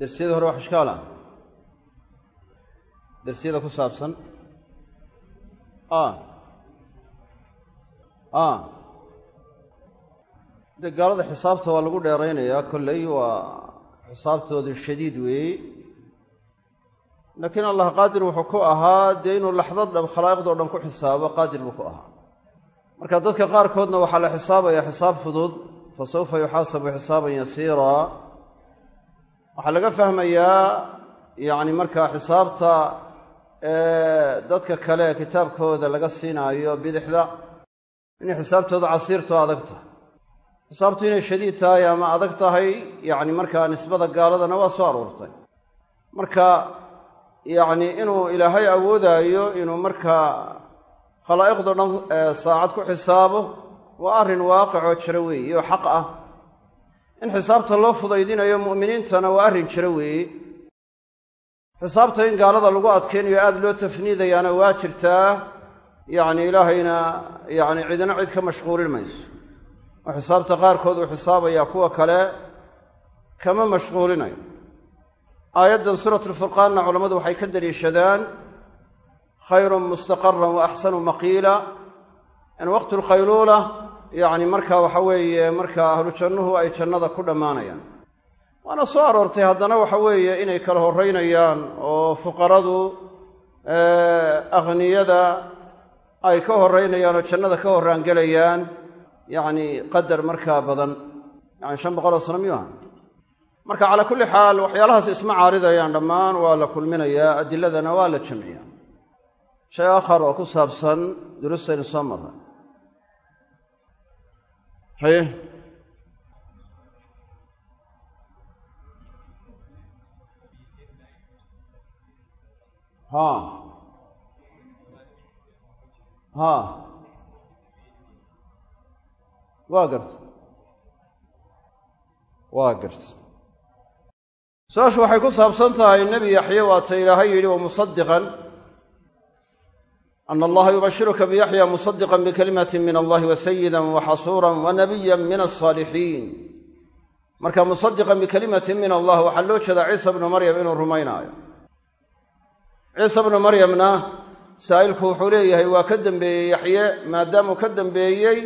dersiyada hore wax ishkaal ah. Dersiyada ku saabsan. De gaalada xisaabta waa lagu dheeraynayaa kolley waa xisaabtoodu shadiid weeye laakiin allah qaadir wuxuu ku ahaa dee inuu laxdad dhab khalaa'iqdao dhan ku xisaabo qaadir buu ku ahaa. Marka dadka qaarkoodna waxaa la xisaabaya xisaab fudud fa sawfa yuxaasabu xisaaban yasiiraa waxaa laga fahmayaa yacni markaa xisaabta dadka kale kitaabkooda laga siinaayo bidixda inay xisaabtooda casiirto adag tahay. Xisaabtu inay shadiid tahay ama adag tahay yacni markaa nisbada gaaladana waa soo aroortay marka yacni inuu ilaahay awoodaayo inuu markaa khalaa'iqdo dhan saacad ku xisaabo waa arrin waaqicoo jiro weeye oo xaq ah in xisaabta loo fudaydinayo mu'miniintana waa arrin jiro weeye xisaabta in gaalada lagu adkaynayo aada loo tafniidayaana waa jirtaa yacni ilaahayna yacni cidina cid ka mashquulin mayso. Oo xisaabta qaarkood uu xisaabayaa kuwa kale kama mashquulinayo. Aayaddan suuratu lfurqaanna culammadu waxay ka daliishadaan khayrun mustaqaran wa axsanu maqiila. In waqtu lkhayluula yacni marka waxa weeye marka ahlu jannuhu ay jannada ku dhammaanayaan. Waana soo aroortay haddana waxa weeye inay kala horraynayaan oo fuqaradu akhniyada ay ka horraynayaan oo jannada ka horraangelayaan. Yacni qadar markaa badan. Yani shan boqol oo sano miyuu aha marka calaa kulli xaal waxyaalahaas isma caaridayaan dhammaan waa la kulminayaa adiladana waa la jamciyaa. Shay aakhar oo ku saabsan durustaynu soo marray haye ha. Ha. Waa garta waa garta su'aashu waxay ku saabsan tahay nebi yaxye waata ilaahay yidhi wa musadiqan ana allaha yubashiruka biyaxya musadiqan bikalimatin min allahi wa sayidan wa xasuuran wa nabiyan min alsaalixiin marka musadiqan bikalimatin min allah waxaa loo jeedaa ciisa bnu maryam inuu rumaynaayo ciisa bnu maryamna saa'ilku wuxuu leeyahay waa ka dembeeyey yaxye maadaamuu ka dembeeyey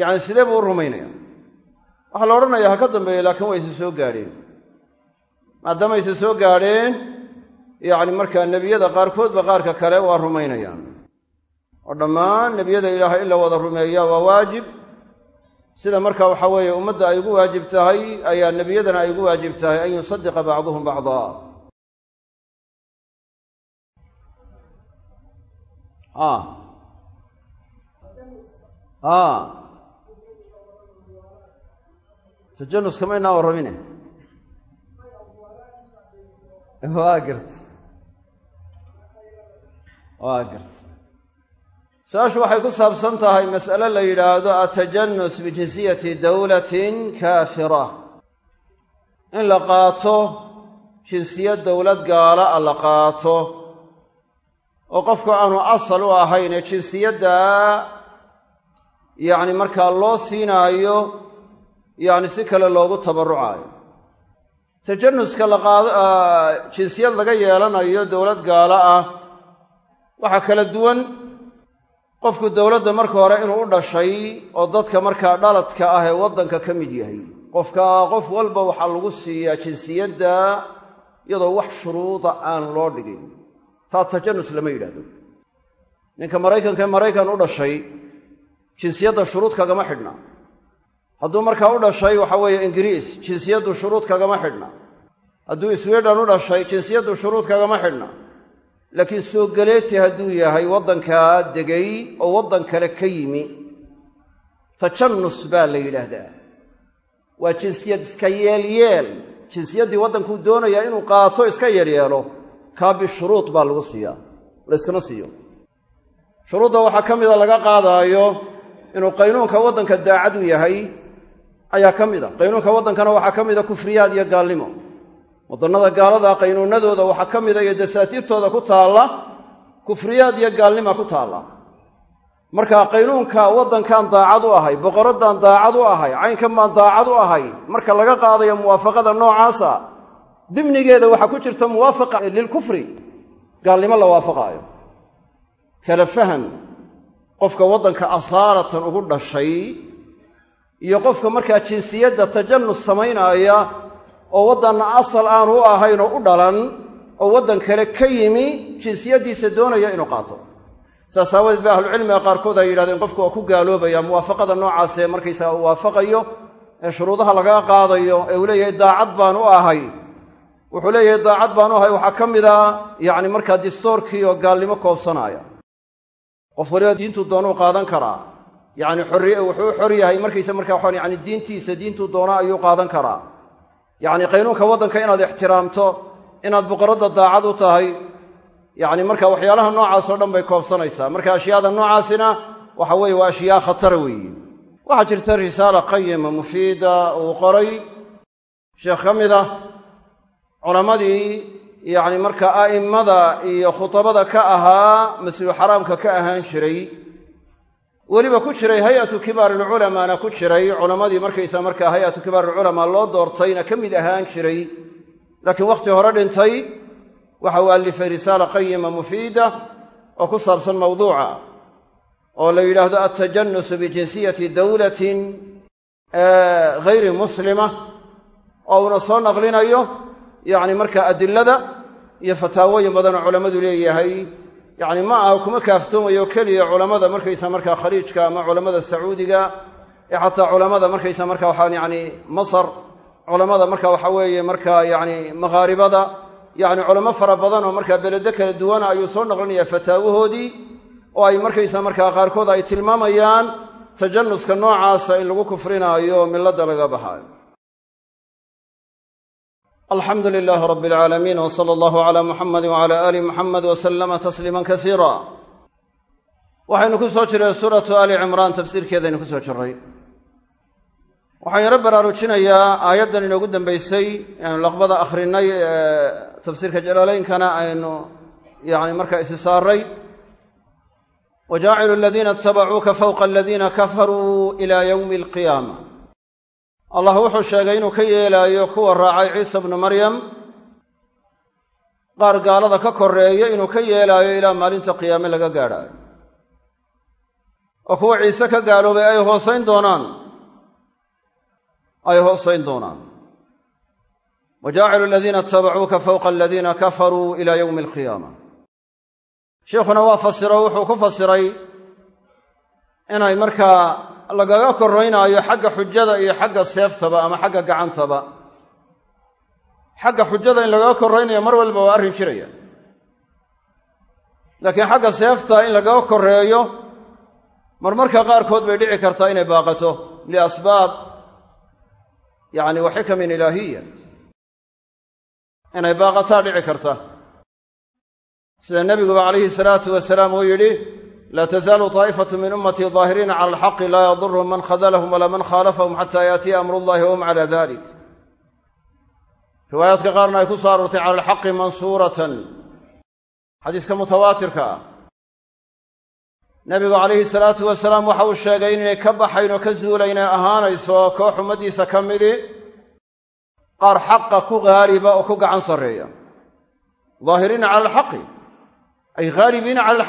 yacni sidee buu u rumaynaya waxaa la odhanayaa ha ka dambeeye laakiin waa isa soo gaadheen maadaama soo gaadheen yacni markaa nebiyada qaarkoodba qaarka kale waa rumaynayaan. Oo dhammaan nebiyada ilaahay in la wada rumeeya waa waajib. Sida marka waxa weeye ummadda ay ugu waajib tahay ayaa nebiyadana ay ugu waajib tahay an yusadiqa bacduhum bacdaa a a tajanuska maynaa warramine waa garta waa garta. Su'aashu waxay ku saabsan tahay mas'ale la yidhaahdo atajanus bijinsiyati dowlatin kaafira. In la qaato jinsiyad dowlad gaala a la qaato oo qofku aanu asal u ahayn ee jinsiyaddaa yacni markaa loo siinaayo yacni si kale loogu tabarrucaayo. Tajanuska laqaado jinsiyad laga yeelanayo dowlad gaalo ah waxaa kala duwan qofku dowladda marka hore inuu u dhashay oo dadka markaa dhaladka ah ee waddanka ka mid yahay. Qofka qof walba waxaa lagu siiyaa jinsiyadda iyadoo wax shuruuda aan loo dhigin. Taa tajanus lama yidhaahdo. Ninka maraykanka ee maraykan u dhashay jinsiyadda shuruud kagama xidhna. Hadduu markaa u dhashay waxa weeye ingiriis jinsiyaddu shuruud kagama xidhna. Hadduu sweden u dhashay jinsiyaddu shuruud kagama xidhna laakiin soo galeeti hadduu yahay waddankaa degay oo waddan kale ka yimi tajannus baa la yidhaahdaa. Waa jinsiyad iska yeelyeel jinsiyaddii waddankuu doonayaa inuu qaato iska yeelyeelo kaa bishuruud baa lagu siiyaa. Layskama siiyo. Shuruudda waxaa ka mida laga qaadaayo inuu qaynuunka waddanka daacad u yahay ayaa ka mid a qaynuunka waddankana waxaa ka mida kufriyaad iyo gaalnimo waddannada gaalada qaynuunadooda waxaa ka mida iyo dasaatiirtooda ku taalla kufriyaad iyo gaalnima ku taalla. Marka qaynuunka waddankan daacad u ahay boqoraddan daacad u ahay caynkan baan daacad u ahay marka laga qaadayo muwaafaqada noocaasa dimnigeeda waxaa ku jirta muwaafaqa lilkufri gaalnimo la waafaqaayo. Kala fahan qofka waddanka asaaratan ugu dhashay iyo qofka markaa jinsiyadda tajanus samaynaaya oo waddanna asal aanu u ahayn oo u dhalan oo waddan kale ka yimi jinsiyaddiisa doonaya inuu qaato. Saas aawadeed ba ahlucilmiga qaarkood ay yidhahdeen qofku waa ku gaaloobaya muwaafaqada noocaas ee markaysaga uu waafaqayo ee shuruudaha lagaa qaadayo ee uu leeyahay daacad baan u ahay. Wuxuu leeyahay daacad baan u ahay waxaa ka mid a yacni markaa distoorkii oo gaalnimo koobsanaaya. Qof waliba diintuu doonuu qaadan karaa. Yacni xorri wuxuu xor yahay markaysa markaa waxaan yani diintiisa diintuu doona ayuu qaadan karaa yacni qaynuunka waddanka inaad ixtiraamto inaad boqoradda daacad u tahay yacni marka waxyaalaha noocaas oo dhan bay koobsanaysaa. Marka ashyaada noocaasina waxa weeye waa ashyaa khatara weeye. Waxaa jirta risaala qayima mufiida uu qoray. Sheekh ka mid ah culammadii yacni marka a'immada iyo khutabada ka ahaa masjidu xaraamka ka ahaan jiray weliba ku jiray hay'atu kibaar alculamaana ku jiray culammadii markaysa markaa hay'atu kibaar alculamaa loo doortayna ka mid ahaan jiray. Laakiin wakhti hore dhintay waxa uu allifay risaala qayima mufiida oo ku saabsan mawduuca oo la yidhaahdo altajanusu bijinsiyati dowlatin hayri muslima oo uuna soo naqlinayo yacni markaa adilada iyo fataawooyin badanoo culammadu leeyahay yacni ma aha kuma kaaftoomayo keliya culammada markaysa markaa khaliijka ama culammada sacuudiga ee xataa culammada markaysa marka waxaan yacni masar culammada marka waxa weeye markaa yacni makhaaribada yacni culamo fara badan oo markaa beledo kala duwana ayuu soo naqlinayaa fataawahoodii oo ay markaysa markaa qaarkood ay tilmaamayaan tajanuska noocaasa in lagu kufrinaayo milladda laga baxaayo alxamdu lilaahi rabbi alcaalamiin w sala allahu calaa muxamadi wcala aali muxamed wa sallama tasliiman kasiira waxaynu ku soo jirray suuratu aali cimraan tafsiirkeedaynu ku soo jirray waxaan yaro baraarujinayaa aayaddan inoogu dambaysay aynu laqbada akhrinay ee tafsiirka jalaalaynkana aynu yacni markaa isi saaray. Wa jaacilu aladiina itabacuuka fowqa aladiina kafaruu ila yowmi alqiyaama allah wuxuu sheegay inuu ka yeelaayo kuwa raacay ciisa bnu maryam. Qaar gaalada ka koreeya inuu ka yeelaayo ilaa maalinta qiyaame laga gaadhaayo. Oo kuwa ciise ka gaaloobay ay hoosayn doonaan. Ay hoosayn doonaan. Wa jaacilu aladiina itabacuuka fowqa aladiina kafaruu ila yowmi alqiyaama sheikhuna waa fasiro wuxuu ku fasiray inay markaa lagaga koraynaayo xagga xujada iyo xagga seeftaba ama xagga gacantaba. Xagga xujada in lagaga koraynayo mar walba waa arrin jiraya. Laakiin xagga seefta in lagaga koreeyo marmarka qaarkood bay dhici kartaa inay baaqato. Liasbaab yacni wa xikamin ilaahiya inay baaqataa dhici karta. Sida nebiguba calayhi salaatu wasalaam uu yidhi laa tazaalu taa'ifatu min ummatii daahiriina cala alxaqi laa yadurhum man khadalahum walaa man khaalafahum xata yaatiya amru llahi wahum cala dalik riwaayaadka qaarna ay ku soo aroortay cala alxaqi mansuuratan xadiiska mutawaatirka ah nebigu calayhi salaatu wasalaam waxa uu sheegay inaynay ka baxayn oo ka zuulayn ay ahaanayso koox ummaddiisa ka midi qaar xaqa ku haaliba oo ku gacan sarreeya daahiriina cala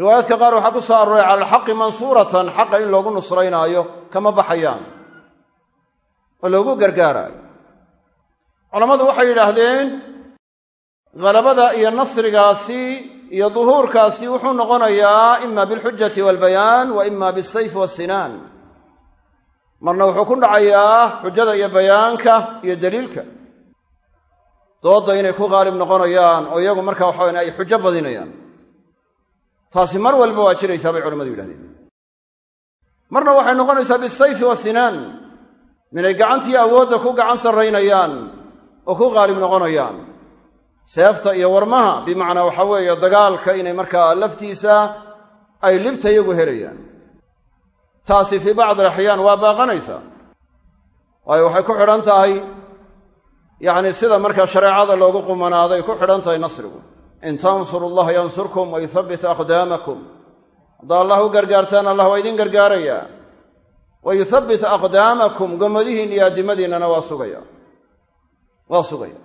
riwaayaadka qaar waxaa ku soo arooray cala alxaqi mansuuratan xaqa in loogu nusraynaayo kama baxayaan oo loogu gargaaraayo. Culammadu waxay yidhaahdeen halabada iyo nasrigaasi iyo duhuurkaasi wuxuu noqonayaa ima bilxujati waalbayaan wa ima bisayf wasinaan. Marna wuxuu ku dhacayaa xujada iyo bayaanka iyo daliilka. Doodda inay ku haalib noqonayaan oo iyagu marka waxawayan ay xujo badinayaan taasi mar walba waa jiraysaa bay culamadu yidhahdeen. Marna waxay noqonaysaa bisayfi wasinaan minay gacantii awoodda ku gacan sarraynayaan oo ku haalib noqonayaan. Seefta iyo warmaha bimacnaa waxa weeye dagaalka inay markaa laftiisa ay libta iyagu helayaan. Taasi fii bacdi alaxyaan waa baaqanaysaa waayo waxay ku xidhan tahay yacni sida markaa shareecada loogu qumanaaday ku xidhan tahay nasrigu in tansuru allaha yansurkum wa yuthabbit aqdaamakum haddaa allah u gargaartaan allah waa idin gargaarayaa wa yuthabbit aqdaamakum gommadihiin iyo addimadiinnana waa sugaya. Waa sugaya.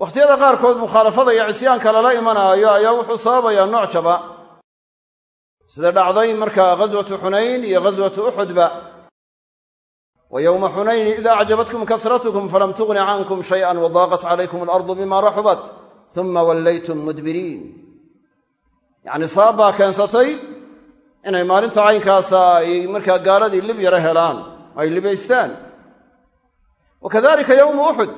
Wakhtiyada qaarkood mukhaalafada iyo cisyaanka lala imanaayo ayaa wuxuu sababayaa nooc jaba. Sida dhacday markaa ghaswatu xunayn iyo ghaswatu uxudba wa yowma xunayni ida acjabatkum kasratkum falam tugni cankum shayئa wadaaqat calaykum alardu bima raxubat uma wallaytum mudbiriin. Yacni sabab baa keensatay inay maalinta caynkaasa ay markaa gaaladii lib yaro helaan ay libaystaan. Wa kadalika yowmu uxud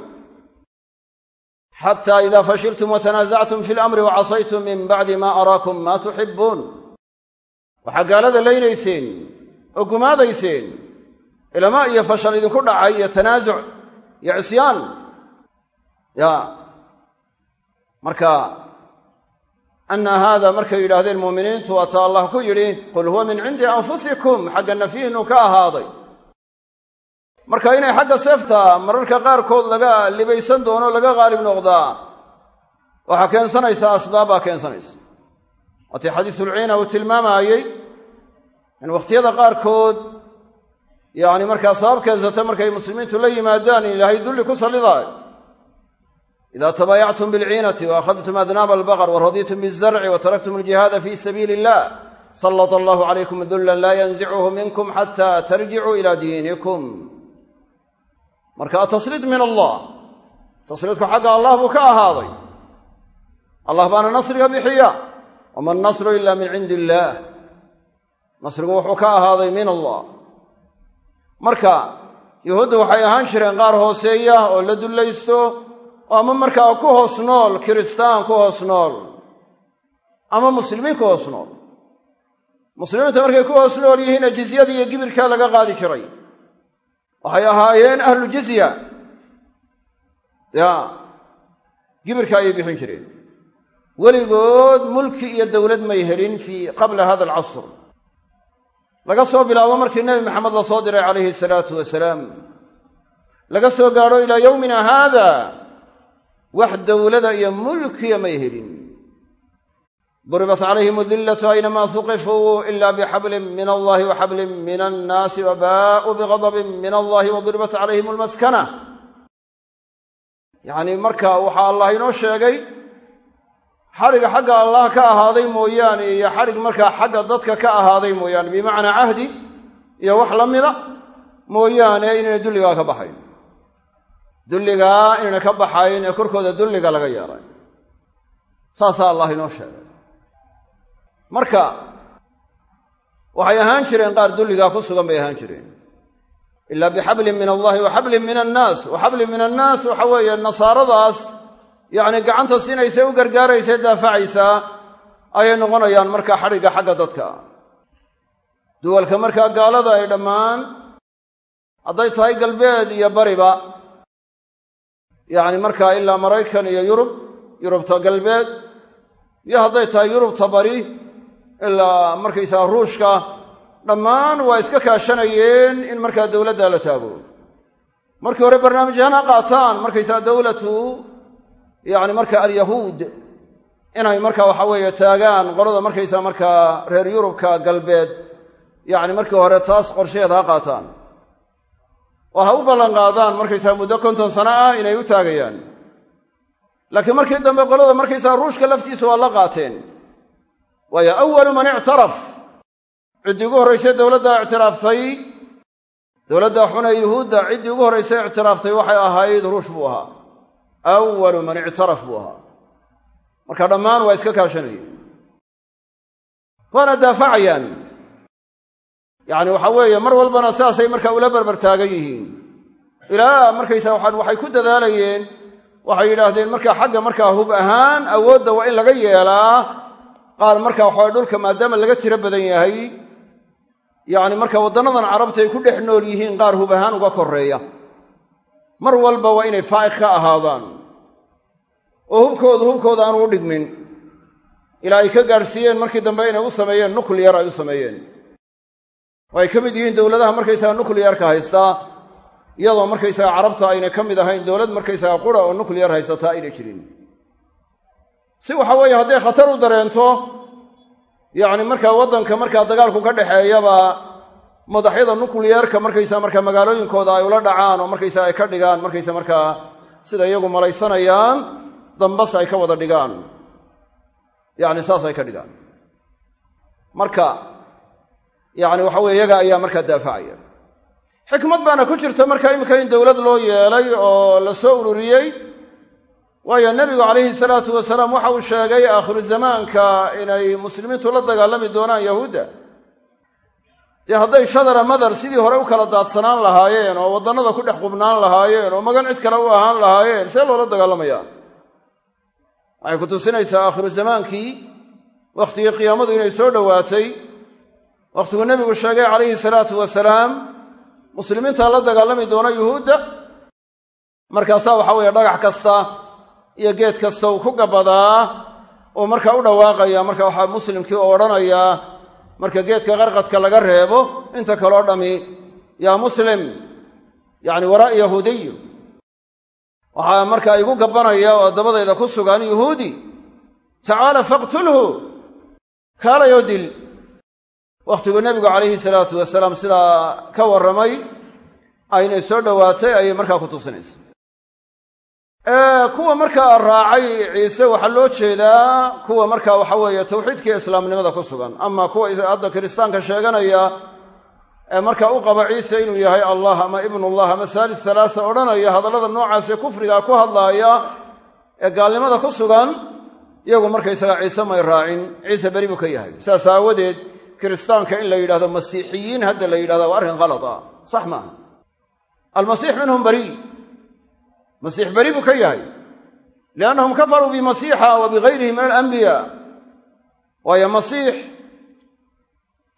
xata ida fashiltum watanaasactum fi lamri wacasaytum min bacdi ma araakum ma tuxibuun waxaa gaalada laynayseen oo gumaadayseen ilama iyo fashal idinku dhacay iyo tanaasuc iyo cisyaan ya marka ana haada markay yidhaahdeen muuminiintu waata allah ku yidhi qul huwa min cindi anfusikum xagga nafyihinnu ka ahaaday. Marka inay xagga seefta mararka qaarkood laga libaysan doono laga qaalib noqdaa waxaa keensanaysaa asbaabbaa keensanaysa. Waatii xadiisulciina uu tilmaamaayey in wakhtiyada qaarkood yacni markaa sabab keensata markay muslimiintu la yimaadaan in ilaahay dulli ku sallidaayo ida tabaayactum bilciinati wa akhadtum adnaaba albaqar wa raditum bizarci wa taraktum aljihaada fi sabiili illah sallata allahu calaykum dullan laa yanzicuhu minkum xata tarjicuu ila diinikum marka atasliid min allah. Tasliidku xagga allah buu ka ahaaday. Allah baana nasriga bixiya. Wama nasru ila min cindi illaah nasrigu wuxuu ka ahaaday min allah. Marka yuhuudda waxay ahaan jireen qaar hooseeya oo la dullaysto ama markaa ku hoos nool kiristaan ku hoos nool. Ama muslimiin ku hoos nool. Muslimiinta markay ku hoos nool yihiinna jizyada iyo gibirkaa laga qaadi jiray. Waxay ahaayeen ahlu jizya. Ya. Gibirka ayay bixin jireen. Weligood mulki iyo dowlad may helin fii qabla hada alcasr laga soo bilaabo markii nebi maxamed la soo diray calayhi salaatu wasalaam. Laga soo gaadho ilaa yowmina haada wax dowladda iyo mulkiya may helin. Duribat calayhim adillatu aynamaa huqifuu ila bixablin min allahi wa xablin min annaasi wa baa'uu bigadabin min allahi wa duribat calayhim almaskana. Yacni marka waxaa allah inoo sheegay xadhig xagga allah ka ahaaday mooyaane iyo xadhig markaa xagga dadka ka ahaaday mooyaane bimacnaa cahdi iyo wax la mida mooyaane inayna dulligaa ka baxayn dulligaa inayna ka baxayn ee korkooda dulliga laga yeelay saasaa allah inoo sheegay. Marka waxay ahaan jireen qaar dulligaa ku sugan bay ahaan jireen. Ilaa bixablin min allahi wa xablin min annaas wa xablin min annaas waxa weeye nasaaradaas yacni gacanta siinaysa u gargaaraysa daafacaysaa ayay noqonayaan markaa xadhigga xagga dadka. Duwalka markaa gaalada ay dhammaan hadday tahay galbeed iyo bariba yacni markaa ilaa maraykan iyo yurub yurubta galbeed iyo hadday tahay yurubta bari ilaa markaysaga ruushka dhammaan waa iska kaashanayeen in markaa dowladda la taago. Markii hore barnaamijyahan ha qaataan markaysaga dowlatu yacni marka alyahuud inay marka waxa weeye taagaan qolada markaysaa markaa reer yurubka galbeed yacni markii hore taas qorsheed ha qaataan oo ha u ballan qaadaan markaysaa muddo konton sano ah inay u taagayaan. Laakiin markii dambe qolada markaysaa ruushka laftiisa waa la qaateen. Waayo awalu man ictaraf. Ciddii ugu horraysay dowladda ictiraaftay dowladda xune yuhuudda ciddii ugu horraysay ictiraaftay waxay ahayd ruush buu ahaa. Awalu man ictaraf buu ahaa. Marka dhammaan waa iska kaashanayeen. Waana daafacayaan yacni waxa weeye mar walbana sidaasay markaa ula berber taagan yihiin. Ilaa markaysaa waxaan waxay ku dadaalayeen waxay yidhaahdeen markaa xagga markaa hub ahaan awoodda waa in laga yeelaa. Qaar markaa waxaa dhulka maadaama laga tiro badan yahay yacni marka waddannadan carabta ay ku dhex nool yihiin qaar hub ahaan uga korreeya. Mar walba waa inay faa'iq ka ahaadaan. Oo hubkoodu hubkooda aanu u dhigmin. Ilaa ay ka gaadhsiiyeen markii dambe inay u sameeyeen nukliyar ay u sameeyeen oo ay ka mid yihiin dowladaha markaysaga nukliyarka haystaa iyadoo markaysaga carabta aynay ka mid ahayn dowlad markaysaga qura oo nukliyar haysataa aynay jirin. Si waxa weeye hadday khatar u dareento yacni markaa waddanka markaa dagaalku ka dhexeeyaba madaxyada nukliyarka markaysaa markaa magaalooyinkooda ay ula dhacaan oo markaysaa ay ka dhigaan markaysa markaa sida iyagu malaysanayaan dambas ay ka wada dhigaan. Yacni saas ay ka dhigaan. Marka yacni waxa weye iyaga ayaa markaa daafacaya. Xikmad baana ku jirta marka iminka in dowlad loo yeelay oo la soo ururiyey. Waayo nebigu calayhi salaatu wasalaam waxa uu sheegay aakhiru zamaanka inay muslimiintu la dagaalami doonaan yahuudda. Dee hadday shadara madar sidii hore u kala daadsanaan lahaayeen oo waddannada ku dhex qubnaan lahaayeen oo magan cid kale u ahaan lahaayeen see loola dagaalamayaa waxay ku tusinaysaa aakhiru zamaankii wakhtigii qiyaamadu inay soo dhowaatay wakhtiguu nebigu sheegay calayhi salaatu wasalaam muslimiinta la dagaalami doona yuhuudda. Markaasaa waxa weeye dhagax kasta iyo geed kasta uu ku gabadaa oo markaa u dhawaaqaya marka waxaa muslimkii oo odhanayaa marka geedka qarqadka laga reebo inta kaleo dhammi yaa muslim yacni waraa yahuudiyu waxaa markaa igu gabanaya oo dabadayda ku sugan yuhuudi tacaala faqtulhu kaalayoo dil wakhtiguu nebigu calayhi salaatu wasalaam sidaa ka warramay aynay soo dhowaatay ayay markaa ku tusinaysa. Kuwa markaa raacay ciise waxaa loo jeedaa kuwa markaa waxa weeye tawxiidkii islaamnimada ku sugan. Ama kuwa hadda kiristaanka sheeganaya ee markaa u qaba ciise inuu yahay allah ama ibnullah ama saalis halaasa odhanaya hadallada noocaasee kufrigaa ku hadlaaya ee gaalnimada ku sugan iyagu markaysaga ciise may raacin. Ciise beri buu ka yahay. Saas aawadeed kiristaanka in la yidhahdo masiixiyiin hadda la yidhahda waa arrin khalad ah. Sax maaha. Almasiix minhum bari masiix beri buu ka yahay. Liannahum kafaruu bimasiixa wa bigayrihi min alambiyaa waayo masiix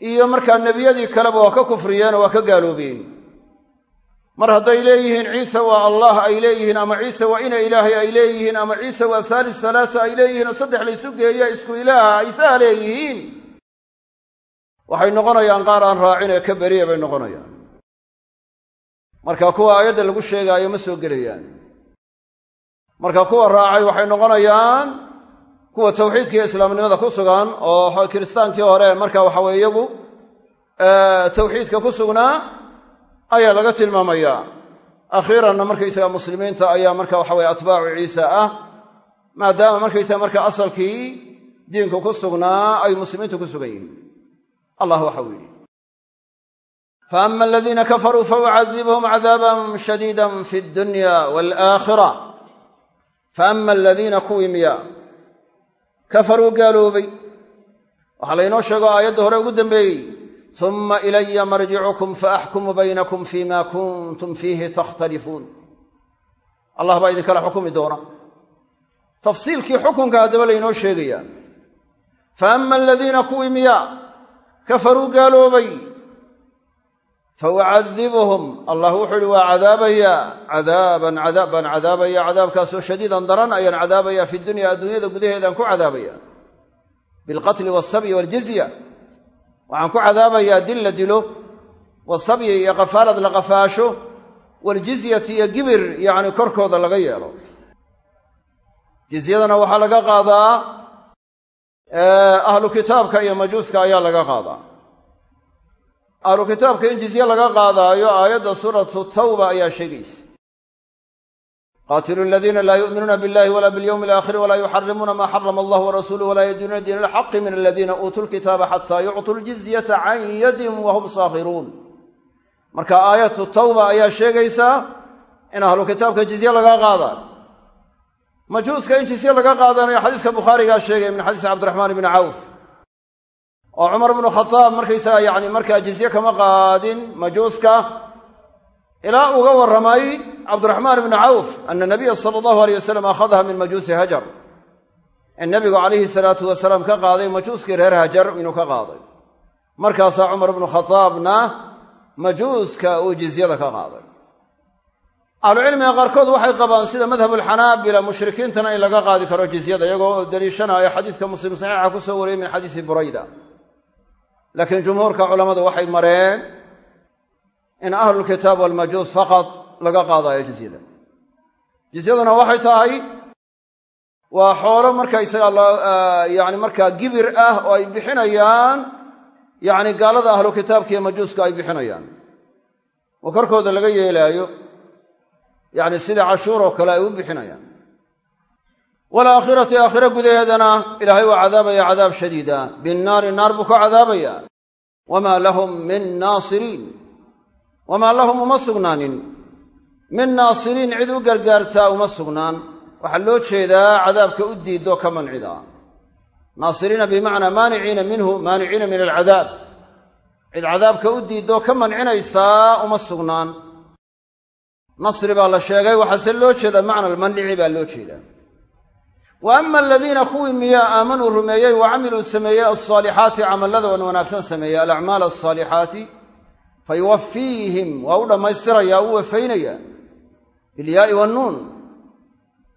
iyo markaa nebiyadii kaleba waa ka kufriyeen oo waa ka gaaloobeen. Mar hadday leeyihiin ciise waa allah ay leeyihiin ama ciise waa ina ilaahay ay leeyihiin ama ciise waa saalis salaasa ay leeyihiin oo saddex laysu geeya isku ilaaha aysaha leeyihiin waxay noqonayaan qaar aan raacin ee ka beriya bay noqonayaan. Marka kuwa aayadda lagu sheegaayo ma soo gelayaan. Marka kuwa raacay waxay noqonayaan kuwa tawxiidkiiyo islaamnimada ku sugan oo kiristaankii hore marka waxa weye iyagu tawxiidka ku sugnaa ayaa laga tilmaamayaa akhiiranna markaysaga muslimiinta ayaa marka waxa weye atbaacu ciisa ah maadaama markaysaga marka asalkii diinku ku sugnaa ay muslimiintu ku sugan yihiin allah waxau yidhi faama aladiina kafaruu faucadibhum cadaaban shadiida fi dunya walaakhira faama aladiina kuwii miya kafaruu gaaloobay. Waxaa laynoo sheego aayadda hore ugu dambeeyey suma ilaya marjicukum faaxkumu baynakum fima kuntum fiihi takhtalifuun allah baa idinkala xukumi doona. Tafsiilkii xukunka haddaba laynoo sheegaya. Faama aladiina kuwii miya kafaruu gaaloobay. Faucadibuhum allah wuxuu ihi waa cadaabayaa cadaaban cadaab baan cadaabaya cadaabkaasoo shadiidan daran ayaan cadaabaya fi dunya adduunyada gudaheedaan ku cadaabaya. Bilqatli walsabyi waljizya. Waxaan ku cadaabayaa dil la dilo wasabyi iyo qafaalad la qafaasho waljizyati iyo gibir yacni korkooda laga yeelo. Jizyadana waxaa laga qaadaa ahlu kitaabka iyo majuuska ayaa laga qaadaa. Ahlu kitaabka in jizye laga qaadaayo aayadda suuratu tawba ayaa sheegaysa. Qaatilu aladiina laa yu'minuuna billahi wala bilyowmi alaakhiri walaa yuxarimuuna maa xarama allah warasuuluh walaa yadiinuuna diin alxaqi min aladiina uutuu lkitaaba xataa yuctuu ljizyata can yadin wahum saakhiruun. Marka aayatu tawba ayaa sheegaysaa in ahlu kitaabka jizye laga qaadaayo majuuska in jizye laga qaadanayo xadiiska bukhaarigaa sheegaya min xadiisi cabdiraxmaan ibni cawf. Oo cumar bnu khadaab markaysaga yacni markaa jizye kama qaadin majuuska ilaa uga warramay cabdiraxmaan ibni cawf ana nabiya sala allahu aleyh wasalam akhadaha min majuusi hajar. In nabigu calayhi salaatu wasalaam ka qaaday majuuskii reer hajar inuu ka qaaday. Markaasaa cumar bnu khadaabna majuuska uu jizyada ka qaaday ahlucilmiga qaarkood waxay qabaan sida madhabulxanaabila mushrikiintana in laga qaadi karo jizyada iyagoo daliishanaayo xadiiska muslim saxiixa ku soo wariyey min xadiisi burayda. Laakiin jumhuurka culammadu waxay mareen in ahlulkitaab walmajuus faqad laga qaadayo jizyada. Jizyaduna waxay tahay waa xoolo markaysaga yani markaa gibir ah oo ay bixinayaan yacni gaalada ahlu kitaabka iyo majuuska ay bixinayaan. Oo korkooda laga yeelaayo yacni sida cashuur oo kale ay u bixinayaan. Walaakhirati aakhire gudaheedana ilaahay waa cadaabaya cadaab shadiida. Binnaari naar buu ka cadaabaya. Wamaa lahum min naasiriin. Wamaa lahum uma sugnaanin. Min naasiriin cid u gargaartaa uma sugnaan. Waxaa loo jeedaa cadaabka u diidoo ka mancida. Naasiriina bimacnaa maaniciina minhu maaniciina min alcadaab. Cid cadaabka u diidoo ka mancinaysaa uma sugnaan nasri baa la sheegay waxaase loo jeedaa macna almanici baa loo jeedaa wa ama aladiina kuwii miyaa aamanuu rumeeyey wa camiluu sameeyey alsaalixaati camallada wan wanaagsan sameeyey alacmaal alsaalixaati fa yuwafiihim waa u dhammaystirayaa u wafaynaya bilyaai wannuun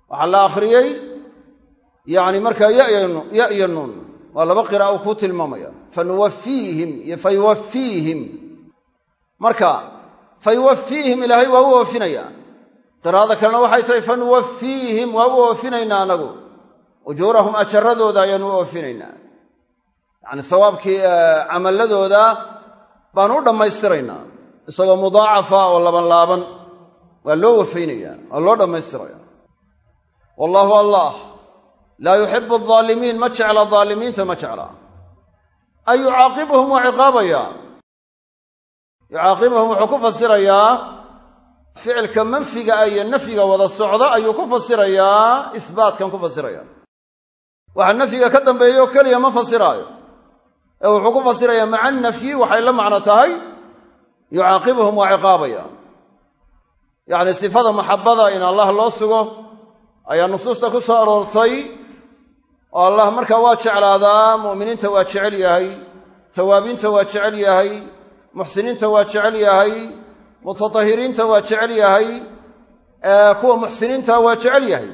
waxaa la akhriyey yacni markaa ya iyo nuun. Waa laba qira'a u ku tilmaamaya. Fanuwafiihim iyo fa yuwafiihim fa yuwafiihim ilaahay waa u oofinayaa qiraa'ada kalena waxay tahay fanuwafiihim waa u oofinaynaa anagu ujuurahum ajaradooda ayaanu u oofinaynaa yacni sawaabkii camalladooda baanu u dhammaystiraynaa isagoo mudaacafa oo labanlaaban waa loo wafaynayaa waa loo dhammaystiraya wallaahu allah laa yuxibu aldaalimiin ma jecla daalimiinta ma jecla ay yucaaqibuhum waa ciqaabaya yucaaqibuhum wuxuu ku fasirayaa ficilka manfiga ah iyo nafyiga wada socda ayuu ku fasirayaa isbaatkan ku fasiraya waxa nafyiga ka dambeeya oo keliya ma fasiraayo. Ee wuxuu ku fasirayaa maca nafyi waxay la macno tahay yucaaqibuhum waa ciqaabaya yacni sifada maxabada in allah loo sugo ayaa nusuusta ku soo aroortay oo allah markaa waa jeclaadaa mu'miniinta waa jecel yahay tawaabiinta waa jecel yahay muxsiniinta waa jecel yahay mutatahiriinta waa jecel yahay kuwa muxsiniinta waa jecel yahay.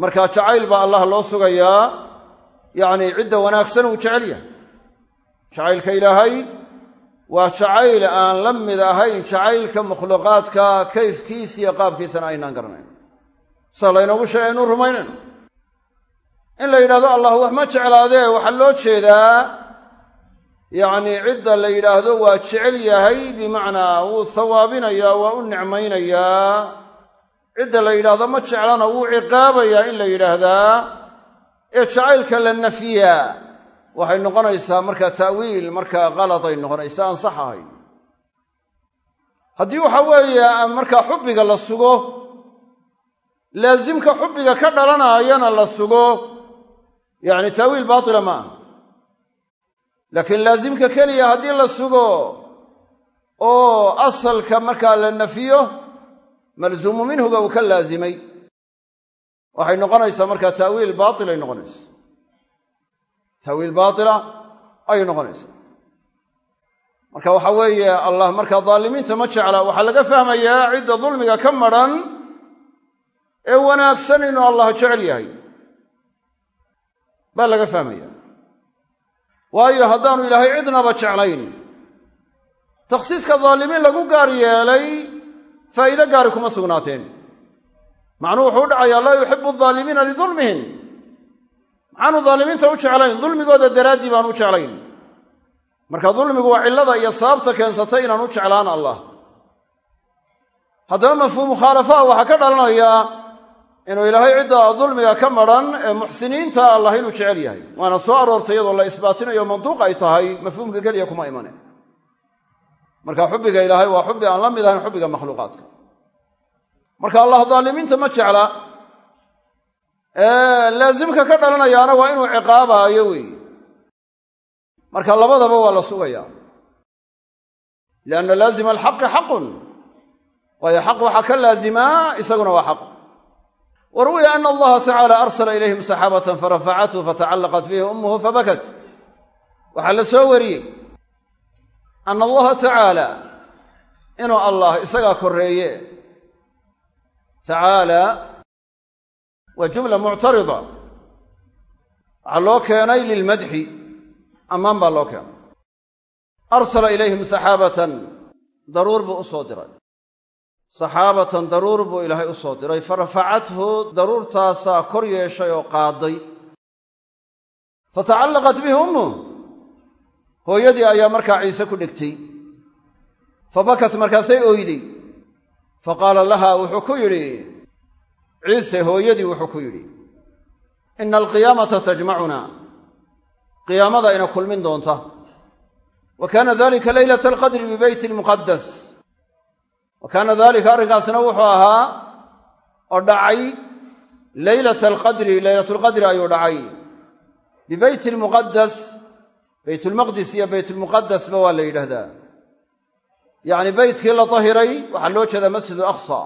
Marka jacayl baa allah loo sugayaa yacni cidda wanaagsan uu jecel yahay. Jacaylka ilaahay waa jacayl aan la mid ahayn jacaylka makhluuqaadka kayfkiisa iyo qaabkiisana aynaan garanayn. Saa laynoogu sheegay aynu rumaynayno in la yidhahdo allah wax ma jeclaadee waxaa loo jeedaa yacni cidda la yidhaahdo waa jecel yahay bimacnaa wuu sawaabinayaa waa u nicmaynayaa cidda la yidhaahdo ma jeclana wuu ciqaabayaa in la yidhaahdaa. Ee jacaylka la nafiyaa waxay noqonaysaa markaa ta'wiil markaa qaladay noqonaysa aan sax ahayn. Haddii waxa weeye markaa xubbiga la sugo laasimka xubbiga ka dhalanaayana la sugo yacni ta'wiil baatila ma aha laakiin laasimka keliya haddii la sugo oo asalka markaa la nafiyo malzuumu minhuga uu ka laasimay waxay noqonaysaa markaa ta'wiil baatilay noqonaysa ta'wiil baatila ayay noqonaysaa. Marka waxa weeye allah markaa daalimiinta ma jecla. Waxaa laga fahmayaa cidda dulmiga ka madran ee wanaagsan inuu allah jecel yahay. Baa laga fahmaya waayo haddaanu ilaahay cidnaba jeclayn. Takhsiiska daalimiin lagu gaar yeelay faa'iide gaari kuma sugnaateen macnuhu wuxuu u dhacayaa laa yuxibu aldaalimiina lidulmihim maxaanu daalimiinta u jeclayn? Dulmigooda daraaddii baan u jeclayn. Marka dulmigu waa cillada iyo sababta keensatay inaan u jeclaan allah. Haddaba mafhuum mukhaalafaha waxaa ka dhalanaya inuu ilaahay cidda dulmiga ka madran ee muxsiniinta allah inuu jecel yahay. Waana soo aroortay iyadoo la isbaatinayo manduuq ay tahay mafhuumka keliya kuma imane marka xubbiga ilaahay waa xubbi aan la mid ahayn xubbiga makhluuqaadka. Marka allah daalimiinta ma jecla laasimka ka dhalanayaana waa inuu ciqaabaayo weeye marka labadaba waa la sugayaa. Lianna laazima alxaqi xaqun waayo xaq waxaa ka laazimaa isaguna waa xaq wa ruwiya ana allaha tacaala arsala ilayhim saxaabatan farafacathu fatacallaqat bihi ummuhu fabakat. Waxaa la soo wariyey ana allaha tacaala inuu allah isagaa korreeye tacaala waa jumla muctarida waxaa loo keenay lilmadxi ammaan baa loo keenay. Arsala ilayhim saxaabatan daruur buu u soo diray saxaabatan daruur buu ilaahay u soo diray. Farafacathu daruurtaasaa kor yeeshay oo qaaday. Fatacallaqat bihi ummuh hooyadii ayaa markaa ciise ku dhegtay fa bakat markaasay oyday fa qaala laha wuxuu ku yidhi ciise hooyadii wuxuu ku yidhi ina alqiyaamata tajmacuna qiyaamada ina kulmin doonta. Wa kaana dalika leylata alqadri bibeyti lmuqadas wa kaana dalika arrinkaasna wuxuu ahaa oo dhacay leylata alqadri leylatulqadri ayuu dhacay. Bibeyti lmuqadas beytulmaqdis iyo beytulmuqadasba waa la yidhaahdaa. Yacni beytkii la dahiray waxaa loo jeedaa masjid alaqsa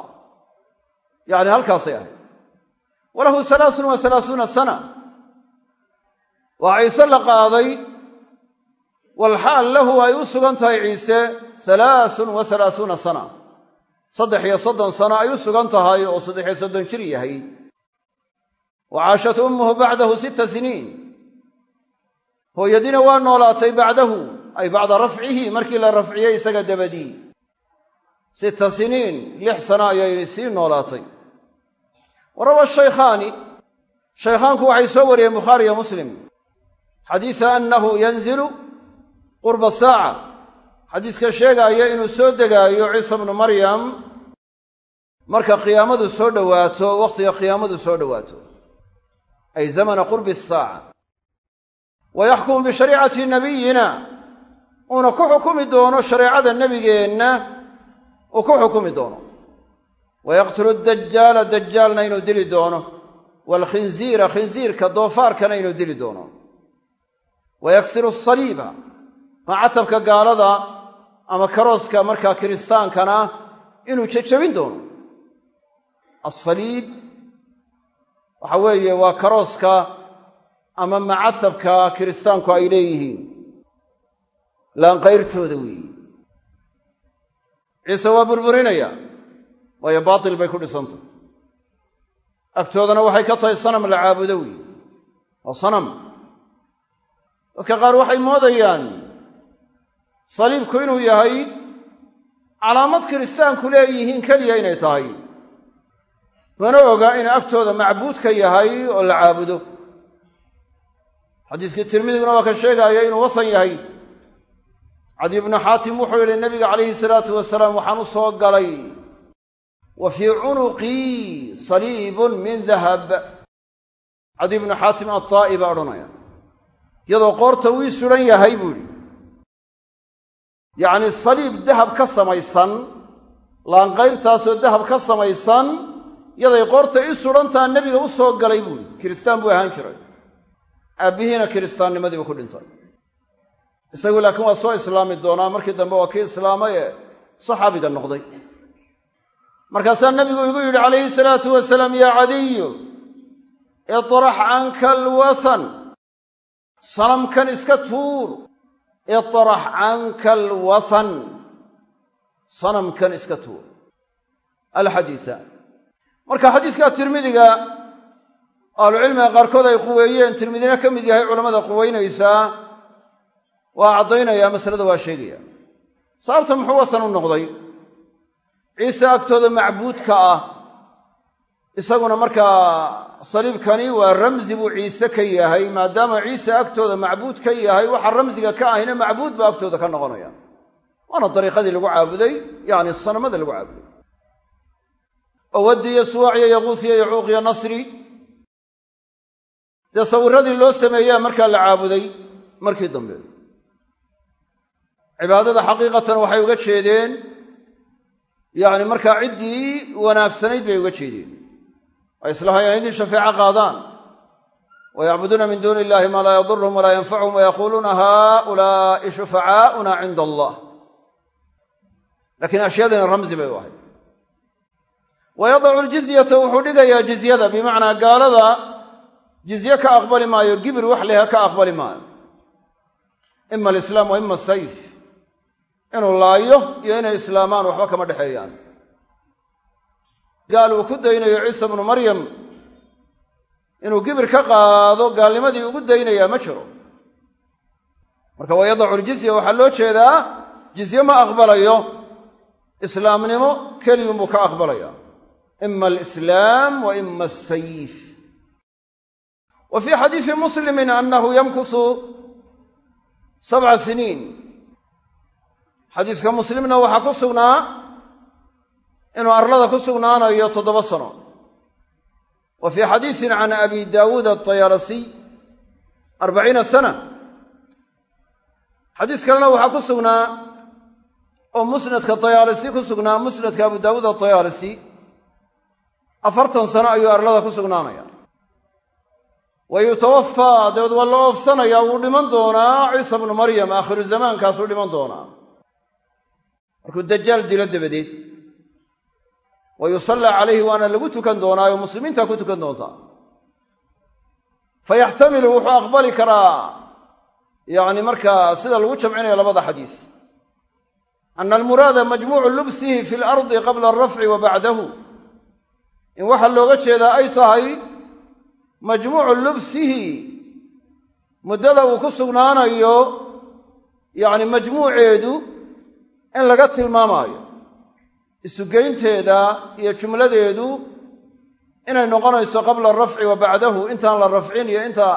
yacni halkaasay ahayd. Walahu halaasun wa halaasuuna sana. Waa ciise la qaaday walxaal lahu ay u sugan tahay ciise halaasun wa halaasuuna sana saddex iyo soddon sano ay u sugan tahay oo saddex iyo soddon jir yahay. Wa caashat ummuhu bacdahu sitta siniin. Hooyadiina waa noolaatay bacdahu ay bacda rafcihi markii la rafciyey isaga dabadii sitta siniin lix sano ayay sii noolaatay. Wa rawa shaykhaani shaykhaanku waxay soo wariyeen bukhaari iyo muslim. Xadiisa annahu yanzilu qurba saaca xadiiska sheegaaya inuu soo degaayo ciisa bnu maryam marka qiyaamadu soo dhowaato wakhtiga qiyaamadu soo dhowaato ay zamana qurbi asaaca wa yaxkumu bishariicati nabiyina uuna ku xukumi doono shareecada nebigeenna uu ku xukumi doono. Wa yaqtulu dajaala dajaalna inuu dili doono. Waalkhinziira khinziirka doofaarkana inuu dili doono. Wa yaksiru asaliiba macatabka gaalada ama karooska markaa kiristaankana inuu jejabin doono. Asaliib waxa weeye waa karooska ama macatabka kiristaanku ay leeyihiin. Laanqayrtooda weeye ciise waa burburinaya waayo baatil bay ku dhisantah agtoodana waxay ka tahay sanam la caabudo weeye waa sanam. Dadka qaar waxay moodayaan saliibku inuu yahay calaamad kiristaanku leeyihiin keliya inay tahay. Mana oga inuu agtooda macbuudka yahay oo la caabudo. Xadiiskii tirmidiguna waa ka sheegaaya inuu wasan yahay. Cadi bnu xaatim wuxuu yidhi nabiga calayhi salaatu wasalaam waxaan u soo galay wa fii cunuqii saliibun min dahab. Cadi bnu xaatim attaa'i baa odhanaya. Iyadoo qoorta wii sudan yahay buu yidhi yacni saliib dahab ka samaysan laanqayrtaasoo dahab ka samaysan yaday qoorta ii sudhantaa nebiga u soo galay buu yidhi. Kiristaan buu ahaan jiray. Aabbihiina kiristaannimadiibu ku dhintay. Isagu laakiin waa soo islaami doonaa markii dambe waa kii islaamay ee saxaabiga noqday. Markaasaa nebigu igu yidhi calayhi salaatu wasalaam yaa cadiyu itrax canka alwathan sanamkan iska tuur itrax canka alwathan sanamkan iska tuur. Alxadiisa. Marka xadiiska tirmidiga ahlucilmiga qaarkood ay quweeyeen. Tirmidina ka mid yahay culammada quweynaysaa waa caddaynaya masalada waa sheegaya. Sababta muxuu wasan u noqday? Ciise agtooda macbuudka ah isaguna markaa saliibkani waa ramsi buu ciise ka yahay maadaama ciise agtooda macbuud ka yahay waxa ramsiga ka ahina macbuud ba agtooda ka noqonaya. Waana dariiqadii lagu caabuday yacni sanamada lagu caabuday. Oo waddi iyo suwaaciyo yaquus iyo yacuuq iyo nasri. Dee sawiradii loo sameeyaa markaa la caabuday markii dambe. Cibaadada xaqiiqatan waxay uga jeedeen yacni markaa ciddii wanaagsanayd bay uga jeedeen ay islahayaan idin shafeeco qaadaan. wa yacbuduuna min duuni illahi maa laa yaduruhum walaa yanfacuhum wayaquuluuna haaulaa'i shufacaa'una cinda allah laakiin ashyaadani ramsi bay u ahayd wa yadacu ljizyata wuxuu dhigayaa jizyada bimacnaa gaalada jizye ka aqbali maayo gibir wax leha ka aqbali maayo ima alislaam wa ima asayf inuu laayo iyo inay islaamaan waxba kama dhexeeyaan gaal uu ku daynayo ciisa bnu maryam. Inuu gibir ka qaado gaalnimadii ugu daynayaa ma jiro. Marka wa yadacu ljizya waxaa loo jeedaa jizye ma aqbalayo islaamnimo keliyunbuu ka aqbalaya. Ima alislaam wa ima asayf wa fii xadiisi muslimin annahu yamkusu sabca siniin. Xadiiska muslimna waxaa ku sugnaa inuu arlada ku sugnaanayo toddoba sano. Wa fii xadiisin can abi daawuud atayaalasiy arbaciina sana. Xadiis kalena waxaa ku sugnaa oo musnadka tayaalisi ku sugnaa musnadka abu daawuud atayaalisi afartan sano ayuu arlada ku sugnaanaya wa yutawafaa dabeed waa la oofsanayaa wuu dhiman doonaa ciisa bnu maryam aakhiru zamaankaasuu dhiman doonaa. Markuu dajaal dilo dabadeed wa yusallaa calayhi waana lagu tukan doonaayo muslimiintaa ku tukan doontaa fa yaxtamilu wuxuu aqbali karaa yacni markaa sida lagu jamcinayo labada xadiis ana almuraada majmuucu lubsihi fi lardi qabla alrafci wa bacdahu in waxaa looga jeedaa ay tahay majmuucu lubsihi muddada uu ku sugnaanayo yacni majmuuceedu in laga tilmaamaayo isugeynteeda iyo jumladeedu inay noqonayso qabla alrafci wa bacdahu intaan la rafcin iyo inta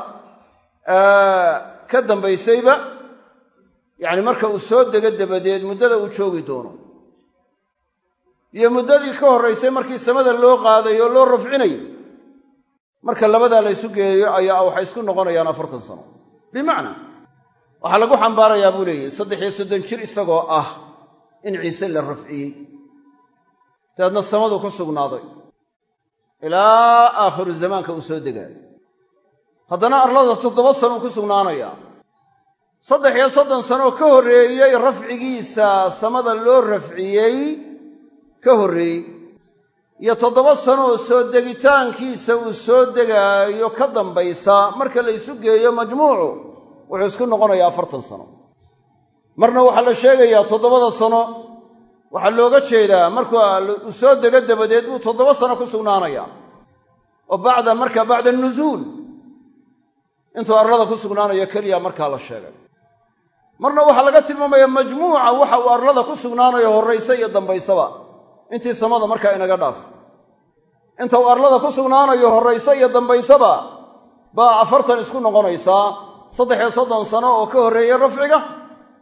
ka dambaysayba yacni marka uu soo dego dabadeed muddada uu joogi doono. Iyo muddadii ka horraysay markii samada loo qaadayo oo loo rafcinayo marka labadaa la ysu geeyo ayaa waxay isku noqonayaan afartan sano. Bimacnaa waxaa lagu xambaarayaa buu leeyahy saddex iyo soddon jir isagoo ah in ciise la rafciyey dabeedna samadu ku sugnaaday. Ilaa aakhiru zamaanka uu soo degaayo haddana arlada toddoba sano ku sugnaanayaa. Saddex iyo soddon sanoo ka horreeyey rafcigiisa samada loo rafciyey ka horreeyey. Iyo toddoba sano oo soo degitaankiisa uu soo degaayo ka dambaysa marka la ysu geeyo majmuucu wuxuu isku noqonayaa afartan sano. Marna waxaa la sheegayaa toddobada sano waxaa looga jeedaa marka uu soo dego dabadeed buu toddoba sano ku sugnaanaya. Oo bacda marka bacda nuzuul. Intuu arlada ku sugnaanayo keliya markaa la sheegay. Marna waxaa laga tilmaamaya majmuuca waxa uu arlada ku sugnaanayo horraysa iyo dambaysaba. Intii samada markaa inaga dhaaf. Inta uu arlada ku sugnaanayo horraysa iyo dambaysaba baa afartan isku noqonaysaa saddex iyo soddon sano oo ka horreeyey rafciga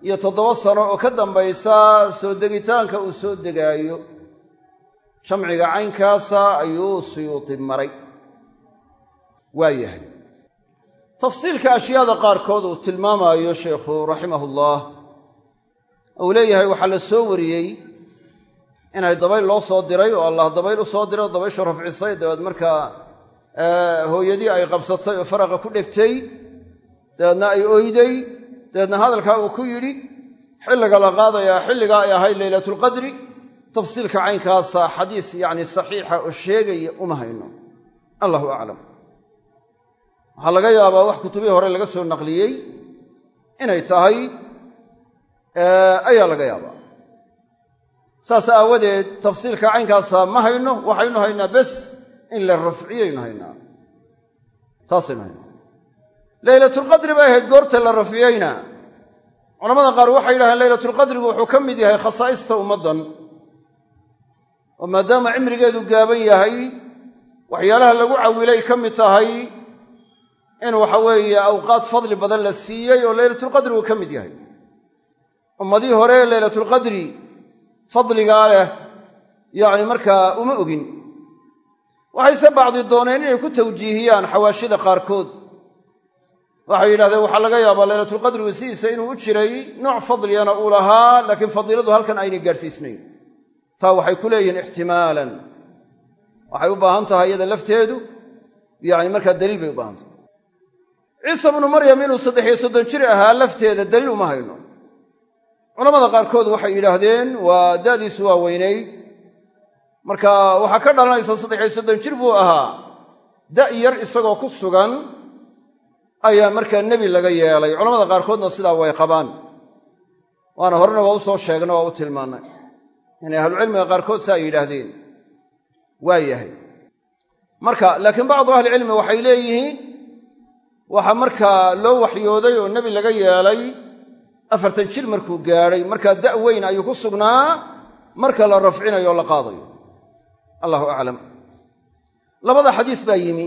iyo toddoba sano oo ka dambaysa soo degitaanka uu soo degaayo jamciga caynkaasa ayuu suyuuti maray. Waa yahay. Tafsiilka ashyaada qaarkood uu tilmaamaayo sheikhu raximahullah. Uu leeyahay waxaa la soo wariyey inay dabayl loo soo diray oo allah dabayl u soo diray dabayshu rafcisay dabeed markaa hooyadii ay qabsatay oo faraqa ku dhegtay dabeedna ay oyday dabeedna hadalkaa uu ku yidhi xilliga la qaadayaa xilligaa ay ahayd leylatulqadri tafsiilka caynkaasa xadiis yacni saxiixa oo sheegaya uma hayno. Allahu aclam. Waxaa laga yaabaa wax kutubihii hore laga soo naqliyey inay tahay ayaa laga yaabaa. Saas aawadeed tafsiilka caynkaasa ma hayno waxaynu haynaa bes in la rafciyaynu haynaa. Taasaynu haynaa leylatulqadri bay ahayd goorta la rafciyeyna culamada qaar waxay yidhahdeen leylatulqadrigu wuxuu ka mid yahay khasaa'ista ummaddan. Oo maadaama cimrigeedu gaaban yahay waxyaalaha lagu cawilay ka mid tahay in waxa weeye awqaad fadli badan la siiyey oo leylatulqadrigu ka mid yahay. Ummadihii hore leylatulqadri fadligaa leh yacni markaa uma ogin. Waxayse bacdi dooneen inay ku tawjiihiyaan xawaashida qaarkood waxay yidhahdeen waxaa laga yaabaa leylatulqadrigu sidiisa inuu u jiray nooc fadligana uu lahaa laakiin fadiiladu halkan aynay gaadhsiisnayn taa waxay ku leeyihiin ixtimaalan. Waxay u baahan tahay iyada lafteedu yacni markaa daliil bay u baahan tahay. Ciisa bnu maryam inuu saddex iyo soddon jir ahaa lafteeda daliil uma hayno. Culamada qaarkood waxay yidhaahdeen waa da'diisu waa weynayd. Marka waxaa ka dhalanaysa saddex iyo soddon jir buu ahaa da' yar isagoo ku sugan ayaa markaa nebi laga yeelay. Culamada qaarkoodna sidaa way qabaan. Waana horena waa u soo sheegna waa u tilmaannay. Inay ahlucilmiga qaarkood saa yidhaahdeen. Waa yahay. Marka laakiin bacdu ahlicilmi waxay leeyihiin waxaa markaa loo waxyooday oo nebi laga yeelay afartan jir markuu gaadhay. Markaa da' weyn ayuu ku sugnaa marka la rafcinayo o la qaadayo. Allahu aclam. Labada xadiis baa yimi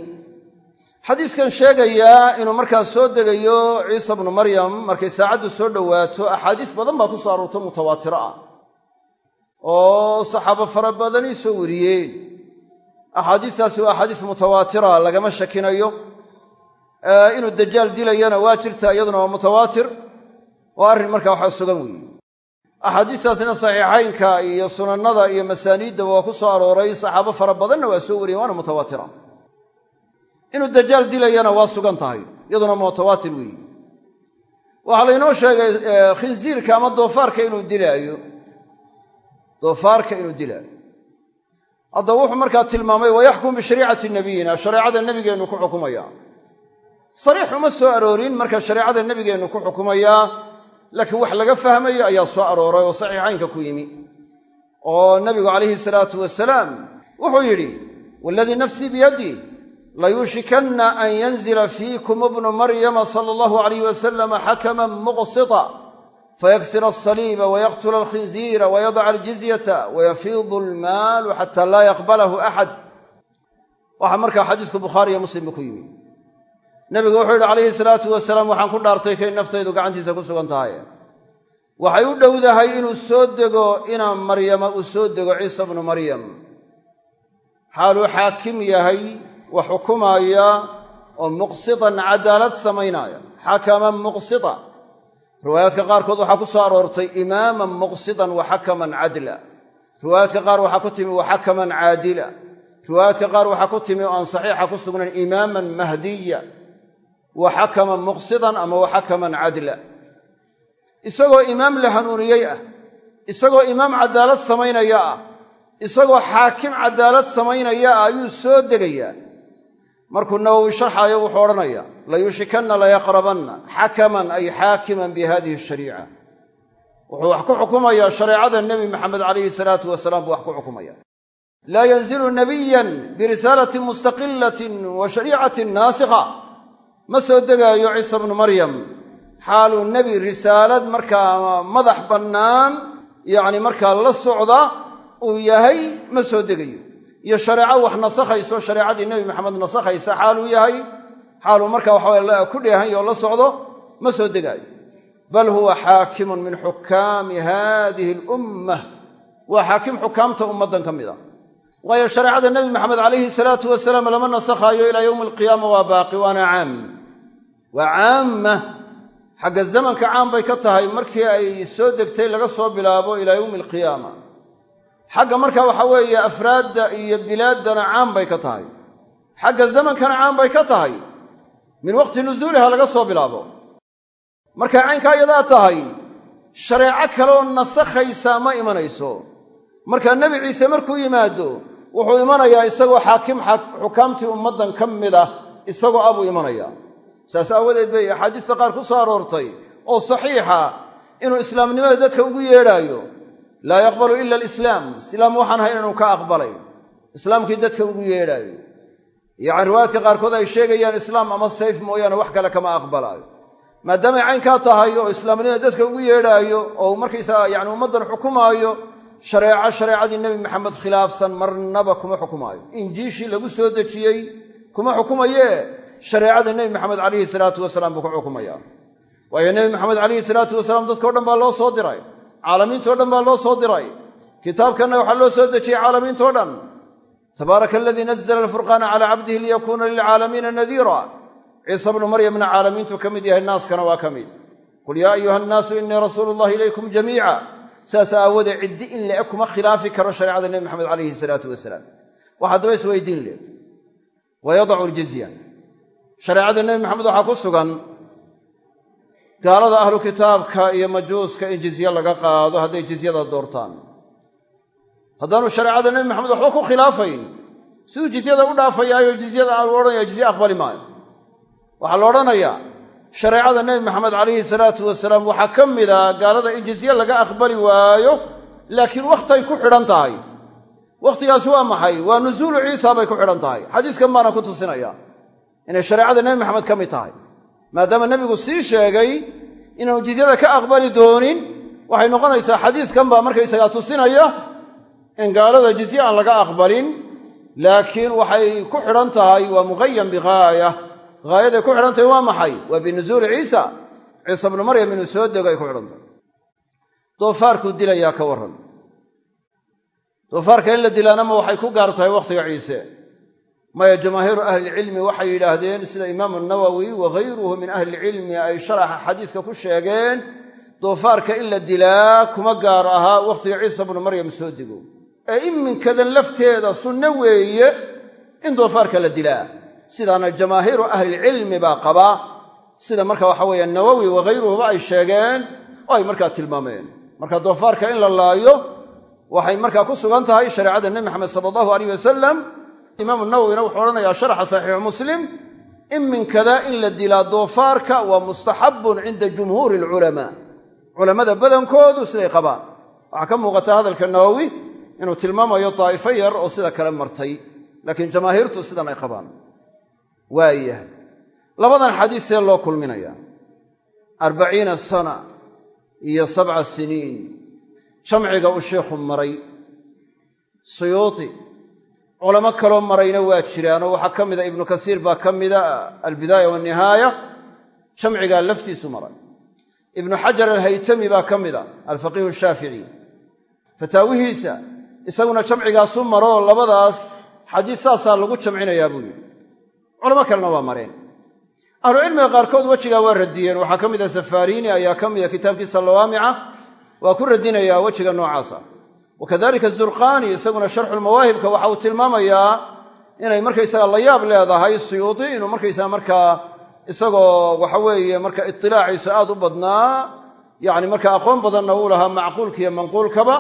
xadiiskan sheegayaa inuu markaa soo degayo ciisa bnu maryam markay saacaddu soo dhowaato axaadiis badan baa ku soo aroorta mutawaatiro ah. Oo saxaabo fara badani soo wariyeen. Axaadiistaasi waa axaadiis mutawaatira lagama shakinayo. Inuu dajaal dilayana waa jirta iyaduna waa mutawaatir. Waa arrin markaa waxaa sugan weeye. Axaadiistaasina saxiixaynka iyo sunannada iyo masaaniiddaba waa ku soo arooray saxaabo fara badanna waa soo wariyeen waana mutawaatira inuu dajaal dilayana waa sugan tahay iyaduna mutawaatir weeye waxaa laynoo sheegay khinsiirka ama doofaarka inuu dilaayo. Doofaarka inuu dilaayo. Haddaba wuxuu markaa tilmaamay wayaxkum bishariicati nabiyina shareecada nebigeennu ku xukumaya. Sariix uma soo aroorin marka shareecada nebigeennu ku xukumayaa laakiin wax laga fahmayo ayaa soo arooray oo saxiixaynka ku yimi. Oo nebigu calayhi salaatu wasalaam wuxuu yidhi waaladii nafsii biyaddi layuushikanna an yanzila fiikum ibnu maryama sala allahu alayh wasalama xakaman muqsita fayaksir asaliiba wayaqtula alkhinziira wayadaca aljizyata wayafiidu almaalu xata laa yaqbalahu axad waxaa markaa xadiisku bukhaariyo muslimba ku yimi. Nebigu wuxuu yidhi calayhi salaatu wasalaam waxaan ku dhaartay kay naftaydu gacantiisa ku sugan tahay. Waxay u dhowdahay inuu soo dego inaa maryama uu soo dego ciisa bnu maryam. Xaaluu xaakim yahay wa xukumaaya oo muqsitan cadaalad samaynaya. Xakaman muqsita riwaayaadka qaarkood waxaa ku soo aroortay imaaman muqsitan wa xakaman cadla. Riwaayaadka qaar waxaa ku timi wa xakaman caadila. Riwaayaadka qaar waxaa ku timi oo aan saxiixa ku sugnayn imaaman mahdiya. Wa xakaman muqsidan ama wa xakaman cadla. Isagoo imaam la ah isagoo imaam cadaalad samaynaya ah isagoo xaakim cadaalad samaynaya ah ayuu soo degayaa markuu nawowi sharxaayo wuxuu odhanaya layuushikanna layaqrabanna xakaman ay xaakiman bi hadihi ashariica wuxuu wax ku xukumayaa shareecada nebi maxamed calayhi salaatu wasalaam buu wax ku xukumaya laa yanzilu nabiyan birisaalati mustaqilatin wa shariicatin naasikha ma soo degaayo ciisa bnu maryam xaaluu nebi risaalad markaa madax bannaan yacni markaa la socda uu yahay ma soo degayo iyo shareeco wax nasakhayso shareecadii nebi maxamed nasakhaysa xaaluu yahay xaaluu markaa waxawa ku dheehan yaho la socdo ma soo degaayo. Bal huwa xaakimun min xukaami haadihi alummah waa xaakim xukaamta ummaddan ka mid a. Waayo shareecada nebi maxamed calayhi salaatu wasalaam lama nasakhaayo ilaa yowmi alqiyaama waa baaqi waana caam. Waa caamma. Xagga zamanka caam bay ka tahay markii ay soo degtay laga soo bilaabo ilaa yowmi alqiyaama xagga marka waxa weeye afraadda iyo bilaaddana caam bay ka tahay. Xagga zamankana caam bay ka tahay. Min waqti nusuuliha laga soo bilaabo. Markay caynkaa iyadaa tahay shareeco kaleoo nasakhaysaa ma imanayso. Marka nebi ciise markuu yimaado wuxuu imanayaa isagoo xaakim xukaamtii ummaddan ka mid ah isagoo abuu imanayaa saas aawadeed bay axaadiista qaar ku soo aroortay oo saxiixa inuu islaamnimada dadka ugu yeedhaayo laa yaqbalu ila alislaam. Islaam waxaan ahayn inuu ka aqbalay. Islaamkii dadka ugu yeedhaayo. Yacni riwaayaadka qaarkood ay sheegayaan islaam ama sayf mooyaane wax kale kama aqbalaayo. Maadaamay caynkaa tahay oo islaamnimada dadka ugu yeedhaayo oo markaysaga yani ummaddan xukumaayo shareeco shareecadii nebi maxamed khilaafsan marnaba kuma xukumaayo. Injiishii lagu soo dejiyey kuma xukumayee. Shareecada nebi maxamed calayhi salaatu wasalaam buu ku xukumaya waayo nebi maxamed calayhi salaatu wasalaam dadkao dhan baa loo soo diray caalamiintao dhan baa loo soo diray. Kitaabkanna waxaa loo soo dejiyey caalamiintao dhan. Tabaaraka aladii nazla alfurqaana calaa cabdihi liyakuuna lilcaalamiina nadiira. Ciise bnu maryamna caalamiintuu ka mid yahay naaskana waa ka mid. Qul yaa ayuha annaasu innii rasuulu llahi ilaykum jamiica. Saas aawoodee ciddi in le-e kuma khilaafi karo shareecada nebi maxamed calayhi salaatu wasalaam. Wax haddaba isweydiin leh. Wa ljizya shareecada nebi maxamed waxaa ku sugan gaalada ahlu kitaabka iyo majuuska in jizye laga qaado hadday jizyada doortaan. Haddaanu shareecada nebi maxamed waxba ku khilaafayn. Siduu jizyada u dhaafayaayo jizyada aanu odhanaya jizye aqbali maayo. Waxaa la odhanayaa shareecada nebi maxamed calayhi salaatu wasalaam waxaa ka mid a gaalada in jizye laga aqbali waayo laakiin wakhtay ku xidhan tahay. Wakhtigaasi waa maxay? Waa nusuulu ciisa bay ku xidhan tahay. Xadiiskan baana ku tusinaya. Inay shareecada nebi maxamed ka mid tahay maadaama nebigu sii sheegay inaanu jizyada ka aqbali doonin waxay noqonaysaa xadiiskan baa markaysagaa tusinaya in gaalada jizye aan laga aqbalin laakiin waxay ku xidhan tahay waa muqayan bighaaya haayaday ku xidhan tahay waa maxay? Waa binusuuli ciisa. Ciisa bnu maryam inuu soo dego ay ku xidhan tahay. Doofaarkuu dilayaa ka warran. Doofaarka in la dilaana ma waxay ku gaar tahay wakhtiga ciise maya jamaahiiru ahlilcilmi waxay yidhaahdeen sida imaamu nawowi wa hayruhu min ahlilcilmi ay sharaxa xadiiska ku sheegeen doofaarka in la dilaa kuma gaar ahaa wakhtiga ciisa bnu maryam soo dego. Ee iminkadan lafteeda sunno weeye in doofaarka la dilaa. Sidaana jamaahiiru ahlilcilmi baa qabaa sida marka waxa weeye nawowi waghayruhuba ay sheegeen oo ay markaa tilmaameen. Marka doofaarka in la laayo waxay markaa ku sugan tahay shareecada nebi maxamed sala allahu aleyh wasalam imaamu nawowina wuxuu odhanayaa sharaxa saxiixu muslim iminkada in la dilaa doofaarka waa mustaxabun cinda jumhuuri alculamaa. Culammada badankoodu siday qabaan. Waxaa ka muuqata hadalka nawowi inuu tilmaamayo daa'ifo yar oo sida kale martay laakiin jamaahiirtu sidan ay qabaan. Waayahay. Labadan xadiis see loo kulminaya arbaciina sana iyo sabca siniin. Jamciga uu sheikhu maray. Suyuuti culamo kaloo marayna waa jiraanoo waxaa ka mida ibnu kasiir baa ka mida albidaaya waannihaaya jamcigaa laftiisu maray. Ibnu xajar alhaytami baa ka mida alfaqiihu shaafici. Fataawihiisa isaguna jamcigaasu maroo labadaas xadiis saasaa lagu jamcinayaa buu yidhi. Culamo kalena waa mareen. Ahlucilmiga qaarkood wejigaa waa radiyeen. Waxaa ka mida safaariini ayaa ka mida kitaabkiisa lawaamica. Waa ku radinayaa wejiga noocaasa wa kadalika zurqaani isaguna sharxulmawaahibka waxa uu tilmaamayaa inay markaysaga la yaab leedahay suyuudi inuu markaysaga markaa isagoo waxa weeye marka itilaaciisu aad u badnaa yacni marka aqoon badanna uu lahaa macquulka iyo manquulkaba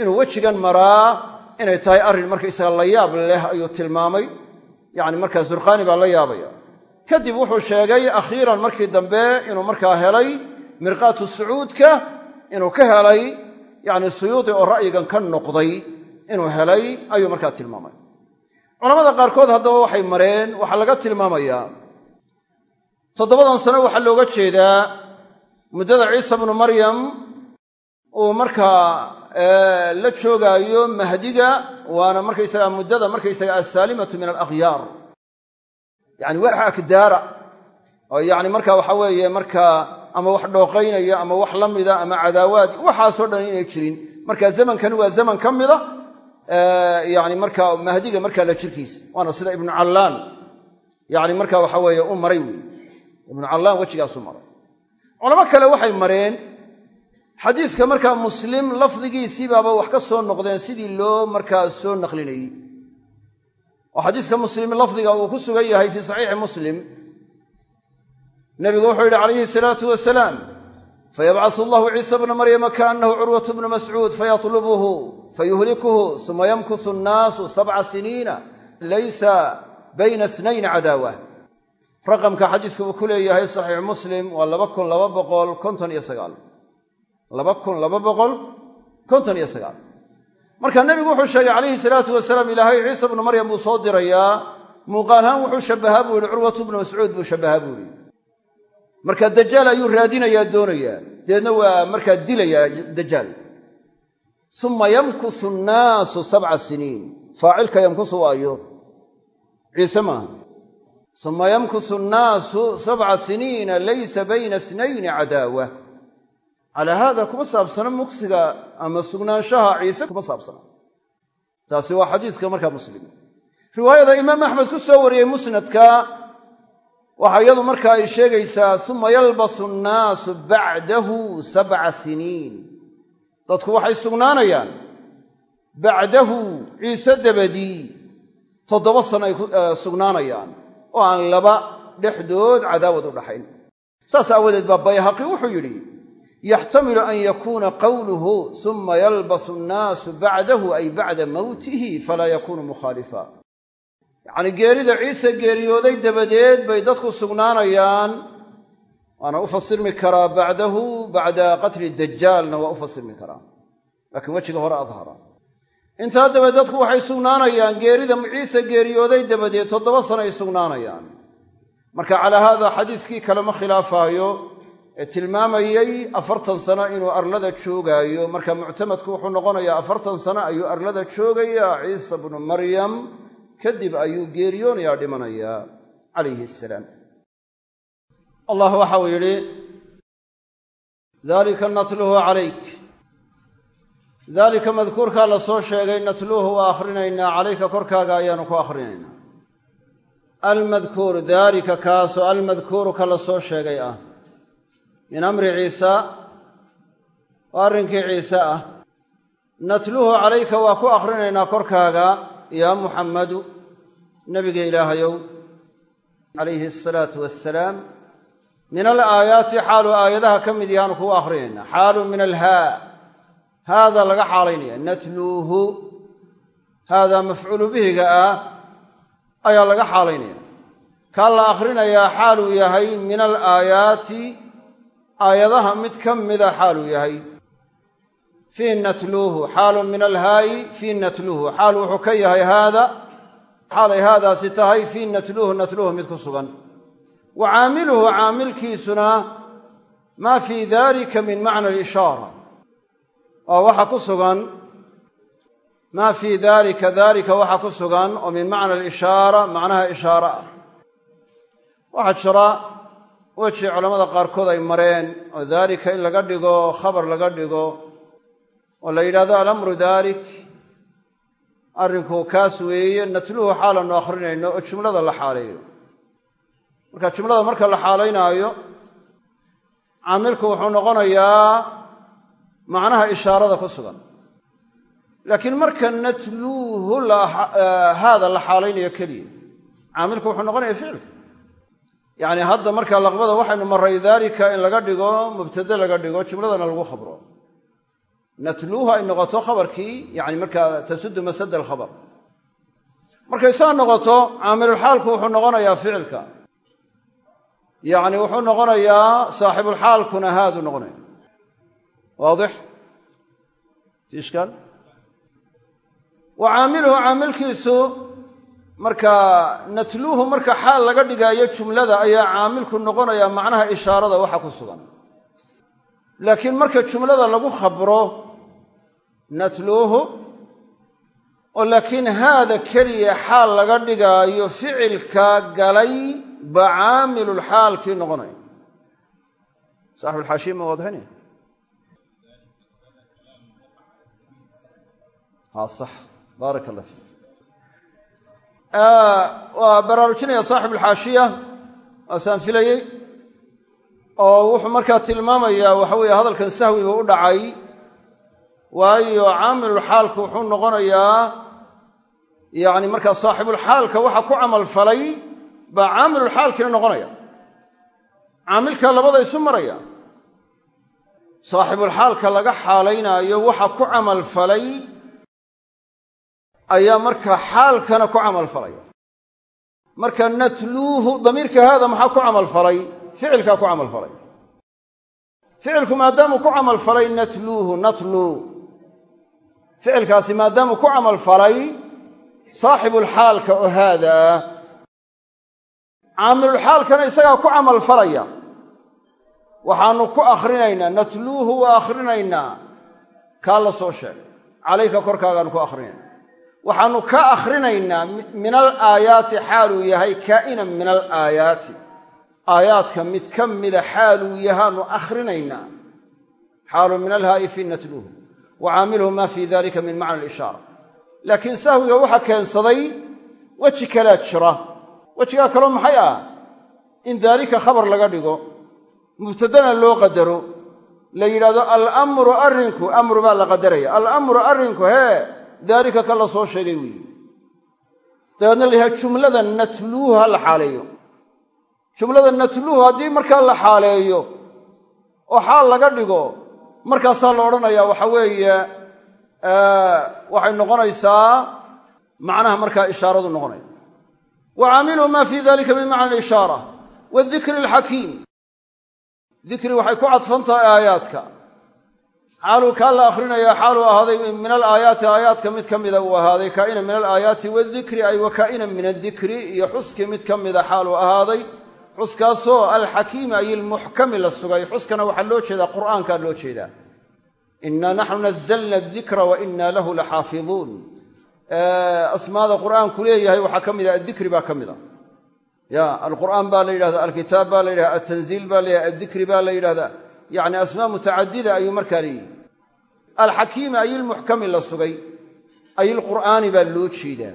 inuu wejigan maraa inay tahay arrin markaysaga la yaab leh ayuu tilmaamay yacni markaa zurqaani baa la yaabaya kadib wuxuu sheegay akhiiran markii dambe inuu markaa helay mirqaatu sucuudka inuu ka helay yacni suyuudi oo ra'yigan ka noqday inuu helay ayuu markaa tilmaamay. Culamada qaarkood haddaba waxay mareen waxaa laga tilmaamayaa toddobadan sano waxaa looga jeedaa muddada ciisa bnu maryam uu markaa la joogaayo mahdiga waana markaysaga muddada markaysaga assaalimatu min alakhyaar. Yani wax akdaara oo yani marka waxa weeye markaa ama wax dhooqaynaya ama wax la mida ama cadaawaad waxaasoo dhan inay jirin. Marka zamankani waa zaman ka mida yani marka mahdiga markaa la jirkiisa waana sida ibnu callaan. Yani marka waxa weeye u maray wey ibnu callaan wejigaasu maray. Culamo kale waxay mareen xadiiska markaa muslim lafdigiisii baaba wax ka soo noqdeen sidii loo markaa soo naqlinayey. Oo xadiiska muslim lafdiga uu ku sugan yahay fii saxiixi muslim nebigu wuxuu yidhi calayhi salaatu wasalaam fayabcasu allahu ciisa bna maryama kaannahu curwatu bnu mascuud fayatlubuhu fayuhlikuhu suma yamkusu annaasu sabca siniina laysa bayna snayn cadaawa raqamka xadiiska uu ku leeyahay saxiix muslim waa laba kun laba boqol konton iyo sagaal. Laba kun laba boqol konton iyo sagaal. Marka nebigu wuxuu sheegay calayhi salaatu wasalaam ilaahay ciisa bnu maryam buu soo dirayaa muuqaalahaan wuxuu shabbahaa buu yihi curwatu bnu mascuud buu shabbahaa buu marka dajaal ayuu raadinayaa doonayaa. Deedna waa markaa dilayaa dajaal suma yamkusu annaasu sabca siniin. Faacilka yamkusu waayo. Ciise maaha suma yamkusu annaasu sabca siniina laysa bayna snayni cadaawa. Calaa haada kuma saabsana muksiga ama sugnaanshaha ciise kuma saabsana. Taasi waa xadiiska markaa muslim. Riwaayada imaam axmed ku soo wariyey musnadka waxaa iyadu marka ay sheegaysaa suma yalbasu annaasu bacdahu sabca siniin. Dadku waxay sugnaanayaan bacdahu ciise dabadii toddoba sano ay sugnaanayaan oo aan laba dhexdood cadaawad u dhaxayn. Saas aawadeed baa bayhaqi wuxuu yidhi yaxtamilu an yakuuna qawluhu suma yalbasu annaasu bacdahu ay bacda mowtihi falaa yakuunu mukhaalifa yacnii geerida ciise geeriyooday dabadeed bay dadku sugnaanayaan. Waana u fasirmi karaa bacdahu bacda qatli dajaalna waa u fasirmi karaa. Laakiin wejiga hore adhara. Intaa dabadeed dadku waxay sugnaanayaan geerida ciise geeriyooday dabadeed toddoba sano ay sugnaanayaan. Marka calaa haada xadiiskii kale ma khilaafaayo ee tilmaamayey afartan sano inuu arlada joogaayo. Marka muctamadku wuxuu noqonayaa afartan sano ayuu arlada joogayaa ciisa bnu maryam kadib ayuu geeriyoonayaa dhimanayaa calayhi asalaam allah waxau yidhi dalika natluhu calayk. Daalika madkuurkaa la soo sheegay natluuhu waa akhrinaynaa calayka korkaaga ayaanu ku akhrinaynaa almadkuur daalika kaasoo almadkuuru ka la soo sheegay ah min amri ciisa oo arrinkii ciise ah. Natluuhu calayka waa ku akhrinaynaa korkaaga yaa muxammadu nebiga ilaahayow calayhi asalaatu wassalaam min alaayaati xaaluu aayadaha ka mid yahaanu kugu akhrinaynaa xaalu min alhaa. Haada laga xaalaynaya natluuhu. Haadaa mafcuulu bihiga ah ayaa laga xaalaynaya kaa la akhrinayaa xaaluu yahay min alaayaati. Aayadaha mid ka mida xaaluu yahay fii natluuhu xaalu min alhaayi fii natluuhu. Xaal wuxuu ka yahay haada xaalay haadaasi tahay fii natluuhu natluuhu mid ku sugan. Wa caamiluhu caamilkiisuna maa fii dalika min macna alishaara oo waxa ku sugan maa fii dalika dalika waxa ku sugan oo min macna alishaara macnaha ishaare ah. Waxaa jira weji culammada qaarkood ay mareen oo daalika in laga dhigo khabar laga dhigo oo la yidhahdo alamru daalik. Arrinku kaas weeye natluhu xaalannu akhrinayno oo jumlada la xaaleeyo marka jumlada marka la xaalaynaayo caamilku wuxuu noqonayaa macnaha ishaarada ku sugan. Laakiin marka natluuhu haada la xaalaynayo keliya caamilku wuxuu noqonaya ficilka. Yacni hadda marka laqbada waxaynu maray daalika in laga dhigo mubtade laga dhigo jumladana lagu khabro natluuhu ay noqoto khabarkii yani markaa tasudu masada alkhabar. Markay saa noqoto caamilulxaalku wuxuu noqonayaa ficilka. Yacni wuxuu noqonayaa saaxibulxaalkuna haadu noqonaya. Waadix? Fi wa caamiluhu caamilkiisu marka natluuhu marka xaal laga dhigaayo jumlada ayaa caamilku noqonaya macnaha ishaarada waxa ku sugan. Laakiin marka jumlada lagu khabro natluuhu oo laakiin haada keliya xaal laga dhigaayo ficilka galay ba caamilulxaalkii noqonaya saaxibulxaashiya ma waadixinaya ha sax. Baarak allah fiik waa baraarujinaya saaxibulxaashiya waasaan filayey oo wuxuu markaa tilmaamayaa waxa weeye hadalkan sahwiba u dhacay waayo caamilulxaalku wuxuu noqonayaa yacni markaa saaxibulxaalka waxa ku camal falay baa caamilulxaalkiina noqonaya. Caamilka labada isu maraya saaxibulxaalka laga xaalaynaayo waxa ku camal falay ayaa markaa xaalkana ku camal falaya marka natluuhu damiirka haada maxaa ku camal falay? Ficilkaa ku camal falay. Ficilku maadaamuu ku camal falay natluuhu natluu ficilkaasi maadaamuu ku camal falay saaxibulxaalka oo haada caamilulxaalkana isagaa ku camal falaya. Waxaannu ku akhrinaynaa natluuhu waa akhrinaynaa kaa la soo sheegay. Calayka korkaagaannu ku akhrinaynaa waxaannu ka akhrinaynaa min alaayaati xaaluu yahay kaa'inan min alaayaati aayaadka mid ka mida xaaluu yahaanu akhrinaynaa xaalu min alhaa'i fi natluuhu wa caamiluhu ma fii dalika min macna alishaara laakiin sahwiga waxaa keensaday weji kalaa jira wejigaa kaloo maxay ah in daalika khabar laga dhigo mubtadana loo qadaro la yidhahdo alamru arrinku amru baa la qadaraya alamru arrinku hee daalika ka la soo sheegay weeye dabeedna la yidhaha jumlada natluuhu ha la xaaleeyo jumlada natluuhu haddii markaa la xaaleeyo oo xaal laga dhigo markaasaa la odhanayaa waxa weeye waxay noqonaysaa macnaha markaa ishaaradu noqonaya. Wa caamiluhu ma fii dalika bimacna alishaara wadikri alxakiim. Dikri waxay ku cadfan tahay aayaadka. Xaaluu kaa la akhrinayaa xaaluu ahaaday min alaayaati aayaadka mid ka mida uu ahaaday kaa'ina min alaayaati wadikri ay wa kaa'ina min adikri iyo xuskii mid ka mida xaaluu ahaaday xuskaasoo alxakiimi ay ilmuxkami la sugay. Xuskana waxaa loo jeedaa qur'aankaa loo jeedaa. Inaa naxnu nazalna adikra wa inaa lahu laxaafiduun asmaada qur'aanku leeyahay waxaa ka mida addikri baa ka mida ya alqur'aan baa la yidhahda alkitaab baa la yidhahda altanziil baa la yidhahda addikri baa la yidhahda yacni asmaa mutacadida ayuu markaa leeyihi alxakiimi ay ilmuxkami la sugay ay ilqur'aani baa loo jeedaa.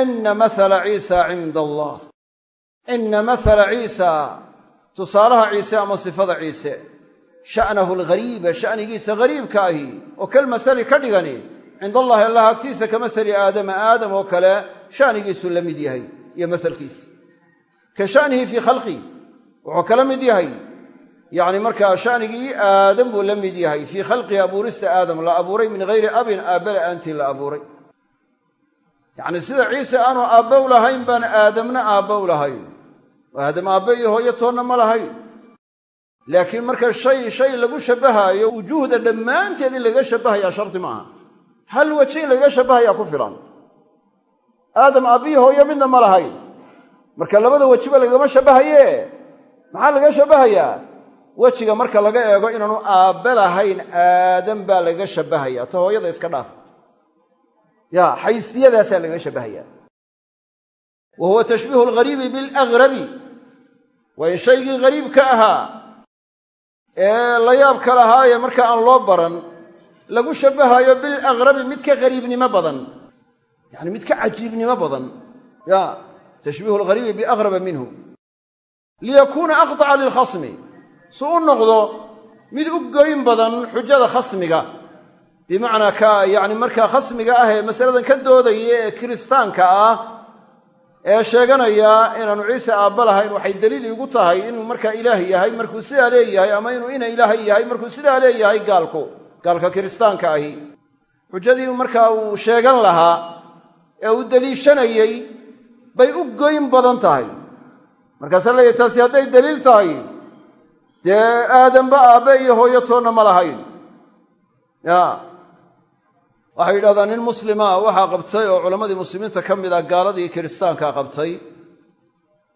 Inna mathala ciisa cinda allah inna mathala ciisa tusaalaha ciise ama sifada ciise sha'nahu alghariiba sha'nigiisa ghariibka ahi oo kal masali ka dhigani cinda allahi allah agtiisa ka masali aadama aadam oo kale sha'nigiisu la mid yahay iyo masalkiisa ka sha'nihi fii khalqi wuxuu kala mid yahay yacni markaa sha'nigii aadam buu la mid yahay fii khalqihi abuurista aadam la abuuray min hayri abin aabbala aantii la abuuray yacni sida ciise aanu aabba u lahayn baan aadamna aabba lahayn aadam aabbe iyo hooyo toonna ma lahayn laakiin marka shay shay lagu shabbahaayo wujuuhda dhammaanteed in laga shabbahayaa shardi maaha hal weji in lagaga shabbahayaa ku filan. Aadam aabbiyo hooyo midna ma lahayn marka labada wejiba lagama shabbahaye maxaa laga shabbahayaa wejiga marka laga eego inaanu aabbe lahayn aadam baa laga shabbahaya ta hooyada iska dhaaf. Ya xaysiyadaasaa laga shabbahaya wa huwa tashbiihu alghariibi bilaghrabi waa in shaygii ghariibka ahaa. Ee la yaabka lahaaye marka aan loo baran lagu shabbahayo bilaghrabi mid ka ghariibnimo badan. Yani mid ka cajiibnimo badan. Ya tashbiihu alghariibi biaghraba minhu. Liyakuuna aqdaca lilkhasmi su u noqdo mid u goyn badan xujada khasmiga. Bimacnaa ka yacni markaa khasmiga ah ee masaladan ka doodaya ee kiristaanka ah ee sheeganaya inaanu ciise aabba lahayn waxay daliil iigu tahay inuu markaa ilaah yahay markuu sidaa leeyahay ama inuu ina ilaahay yahay markuu sidaa leeyahay gaalku gaalka kiristaanka ahi. Xujadii markaa uu sheegan lahaa ee uu deliishanayey bay u goyn badan tahay. Markaasaa leeyahy taasi hadday daliil tahay dee aadamba aabbe iyo hooyo toonna ma lahayn. Ya waxay yidhahdaan nin muslima waxaa qabtay oo culammadii muslimiinta ka mid ah gaaladii kiristaanka qabtay.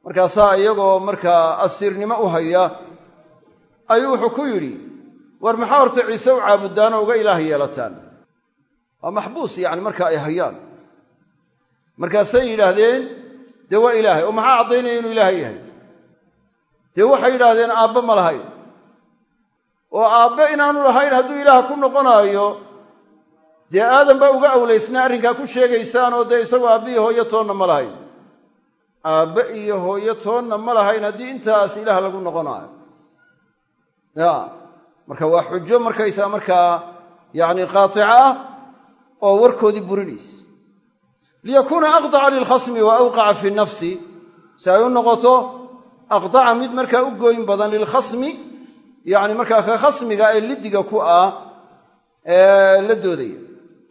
Markaasaa iyagoo markaa asiirnimo u haya ayuu wuxuu ku yidhi war maxaa horta ciise u caabudaan uga ilaah yeelataan? Waa maxbuus yacni marka ay hayaan. Markaasay yidhaahdeen dee waa ilaahay oo maxaa caddaynaya inuu ilaahay yahay? Dee waxay yidhaahdeen aabbe ma lahayn. Oo aabbe inaanu lahayn hadduu ilaah ku noqonaayo dee aadan baa uga awlaysnaa arrinkaa ku sheegaysaan oo dee isagoo aabbe iyo hooyo toonna ma lahayn. Aabbe iyo hooyo toonna ma lahayn haddii intaas ilaah lagu noqonaayo. Ya marka waa xujo markaysaa markaa yacni qaatica ah oo warkoodii burinaysa liyakuuna aqdaca lilkhasmi wa awqaca fi nafsi si ay u noqoto aqdaca mid markaa u gooyn badan lilkhasmi yacni markaa ka khasmiga ee liddiga ku ah ee la doodaya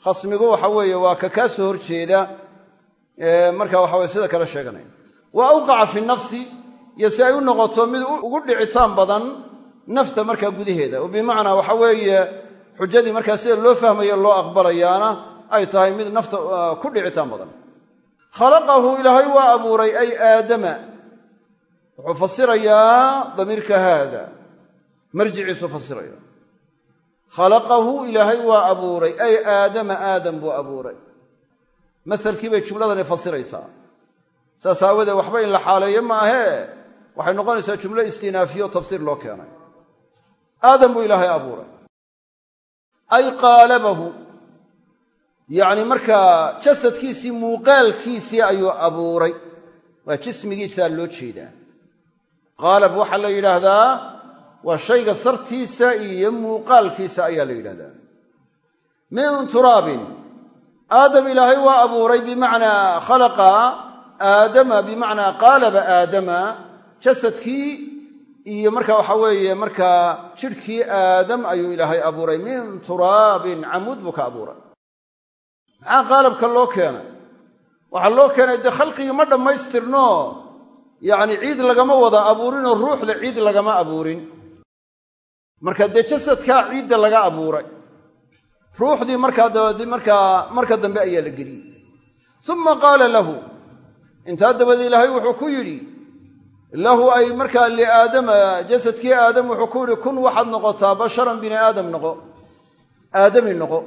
khasmigu waxa weeye waa ka kaa soo horjeeda marka waxa weye sida kale sheeganaya wa awqaca fi nafsi iyo si ay u noqoto mid ugu dhicitaan badan nafta markaa gudaheeda. Oo bimacnaa waxa weeye xujadii markaa sida loo fahmayo loo aqbalayaana ay tahay mid nafta ku dhicitaan badan. Khalaqahu ilaahay waa abuuray ay aadama. Wuxuu fasirayaa damiirka haada. Marjiciisu fasiraya khalaqahu ilaahay waa abuuray. Ay aadama aadam buu abuuray. Masalkii bay jumladani fasiraysaa. Saas aawadeed waxba in la xaaleeyo ma ahee waxay noqonaysaa jumlo istinaafiyo tafsiir loo keenay. Aadam buu ilaahay abuuray. Ay qaalabahu. Yacni markaa jasadkiisii muuqaalkiisii ayuu abuuray. Waa jismigiisaa loo jeedaa. Qaalab waxaa la yidhaahdaa waa shayga sartiisa iyo muuqaalkiisa ayaa la yidhahdaa. Min turaabin aadam ilaahay waa abuuray bimacnaa khalaqa aadama bimacnaa qaalaba aadama jasadkii iyo marka waxa weeye markaa jidhkii aadam ayuu ilaahay abuuray. Min turaabin camuud buu ka abuuray. Maxaa qaalabka loo keenay? Waxaa loo keenay dee khalqigii ma dhammaystirno? Yacni ciid lagama wada abuurinoo ruuxda ciid lagama abuurin marka dee jasadkaa ciidda laga abuuray. Ruuxdii markaa dabadi markaa marka dambe ayaa la geliyey. Uma qaala lahu intaa dabadeed ilaahay wuxuu ku yidhi lahu ay markaa liaadama jasadkii aadam wuxuu ku yidhi kun waxaad noqotaa basharan bini aadam noqo aadami noqo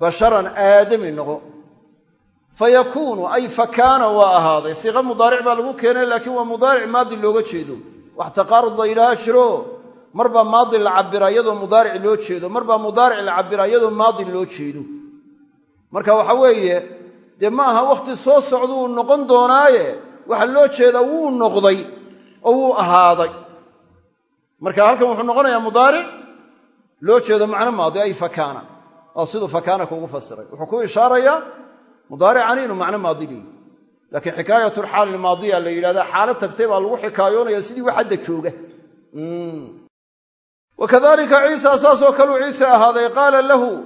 basharan aadami noqo. Fayakuunu ay fakaana waa ahaaday. Siiqa mudaaric baa lagu keenay laakiin waa mudaaric maadi looga jeedo. Wax taqaarud la yidhaaha mar baa maadi la cabbiraa iyadoo mudaaric loo jeedo mar baa mudaaric la cabbiraa iyadoo maadi loo jeedo. Marka waxa weeye dee ma aha wakhti soo socda wuu noqon doonaaye waxaa loo jeedaa wuu noqday oo wuu ahaaday. Marka halkan wuxuu noqonayaa mudaaric loo jeedo macno maadi ay fakaana. Waa siduu fakaana kuugu fasiray. Wuxuu ku ishaarayaa mudaaricani inuu macno maadi leeyi laakiin xikaayatu lxaali ilmaadiya la yidhahdaa xaalad tagtay baa lagu xikaayoonaya sidii wax hadda jooga wa kadalika ciisa saasoo kaleu ciise ahaaday qaala lahu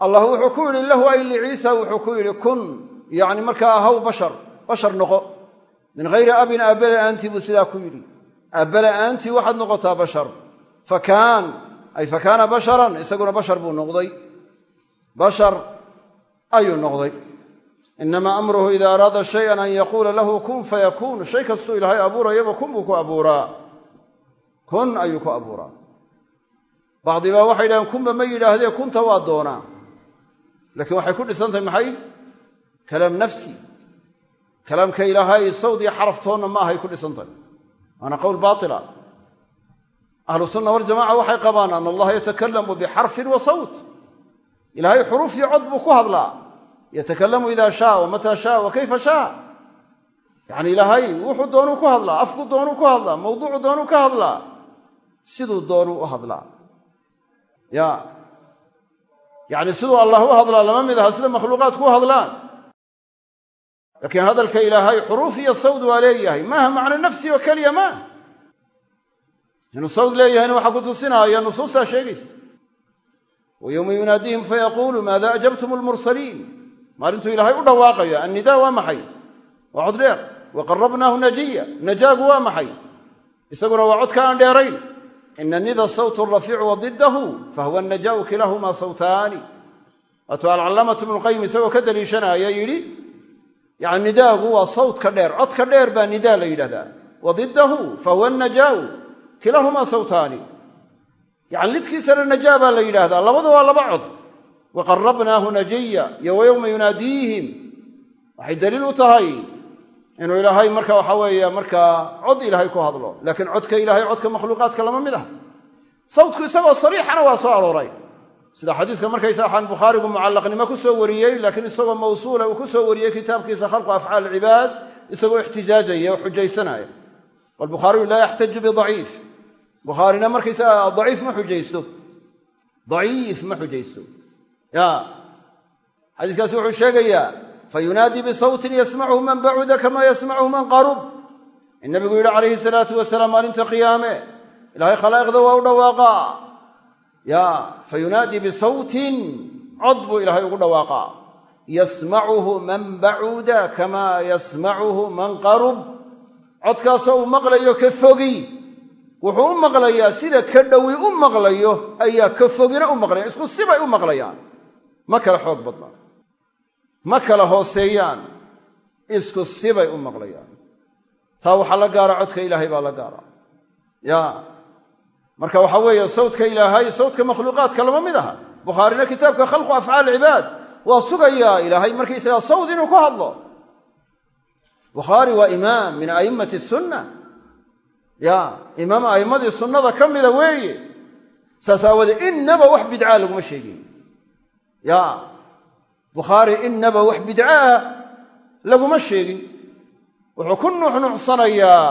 allah wuxuu ku yidhi lahu ay liciisa wuxuu ku yidhi kun yacni markaa ahaw bashar bashar noqo min hayri abin aabbe la'aantii buu sidaa ku yidhi aabbe la'aantii waxaad noqotaa bashar fakaan ay fakaana basharan isaguna bashar buu noqday bashar ayuu noqday inamaa amruhu ida araada shayan an yaquula lahu kun fayakuun shay kastuu ilaahay abuurayaba kun buu ayuu ku abuuraa bacdi baa waxay yidhahdeen kunba ma yidhaahdee kunta waa doonaa. Laakiin waxay ku dhisantahay maxay? Kalaam nafsi kalaamka ilaahay sawd xaraftoonna ma ahay ku dhisantahay waana qowl baatila. Ahlu sunna waljamaca waxay qabaan ana allaha yatakalamu bixarfin wa sawt. Ilaahay xuruuf iyo cod buu ku hadlaa. Yatakalamu ida shaa wa mataa shaa wa kayfa shaa. Yacni ilaahay wuxuu doonuu ku hadlaa afku doonuu ku hadlaa mawduucu doonuu ka hadlaa siduu doonuu u hadlaa ya. Yacni siduu allah u hadlaa lama mid aha sida makhluuqaadku u hadlaan. Laakiin hadalka ilaahay xuruuf iyo sawd waa leeyahay. Maaha macno nafsi oo keliya maaha inuu sawd leeyahayna waxaa ku tusinaaya nusuustaa sheegaysa. Wa yowma yunaadiihim fayaquulu maada ajabtum almursaliin maalintuu ilaahay u dhawaaqayo annidaa waa maxay? Waa cod dheer. Wa qarabnaahu najiya. Najaagu waa maxay? Isaguna waa codka aan dheerayn ina nida sawtu rafiicu wa didahu fahuwa najaau kilaahumaa sawtaani. Waatuu alcalaamatu ibnuqayim isagoo ka daliishanaaya yidhi yani nidaagu waa sawtka dheer codka dheer baa nidaa la yidhahdaa. Wa didahu fahuwa najaau kilaahumaa sawtaani. Yani lidkiisana najaa baa la yidhaahdaa labadu waa laba cod. Wa qarabnaahu najiya iyo wa yowma yunaadiihim waxay daliil u tahay inuu ilaahay marka waxa weeye markaa cod ilaahay ku hadlo laakiin codka ilaahay codka makhluuqaadka lama mid ah. Sawtku isagoo sariixana waa soo arooray. Sida xadiiska markaysa waxaan bukhaarigu mucallaqnimo ku soo wariyey laakiin isagoo mawsuula uu ku soo wariyey kitaabkiisa khalqu afcaal cibaad isagoo ixtijaajaya oo xujaysanaya. Walbukhaariyu laa yaxtaju bidaciif. Bukhaarina markaysaga daciif ma xujaysto. Daciif ma xujaysto. Ya xadiiskaasi wuxuu sheegayaa fayunaadii bisawtin yasmachu man bacuda kama yasmachu man qarub in nabigu yidhi calayhi salaatu wasalaam maalinta qiyaame ilaahay khalaa'iqda waa u dhawaaqaa ya fayunaadii bisawtin cod buu ilaahay ugu dhawaaqaa yasmacuhu man bacuda kama yasmacuhu man qarub codkaasoo uu maqlayo ka fogi wuxuu u maqlayaa sida ka dhowi u maqlayo ayaa ka fogina u maqlayan isku sibay u maqlayaan ma kala xoog badnaa ma kala hooseeyaan isku sibay u maqlayaan. Taa waxaa la gaara codka ilaahay baa la gaara ya marka waxaa weeye sawdka ilaahay sawdka makhluuqaadka lama mid aha. Bukhaarina kitaabka khalqu afcaal cibaad waa sugayaa ilaahay markaysagaa sawd inuu ku hadlo. Bukhaari waa imaam min a'immati sunna ya imaam a'immadii sunnada ka mida weeye. Saas aawoodee innaba wax bidcaa laguma sheegin. Ya bukhaari innaba wax bidco ah laguma sheegin. Wuxuu ku nuuxnuucsanayaa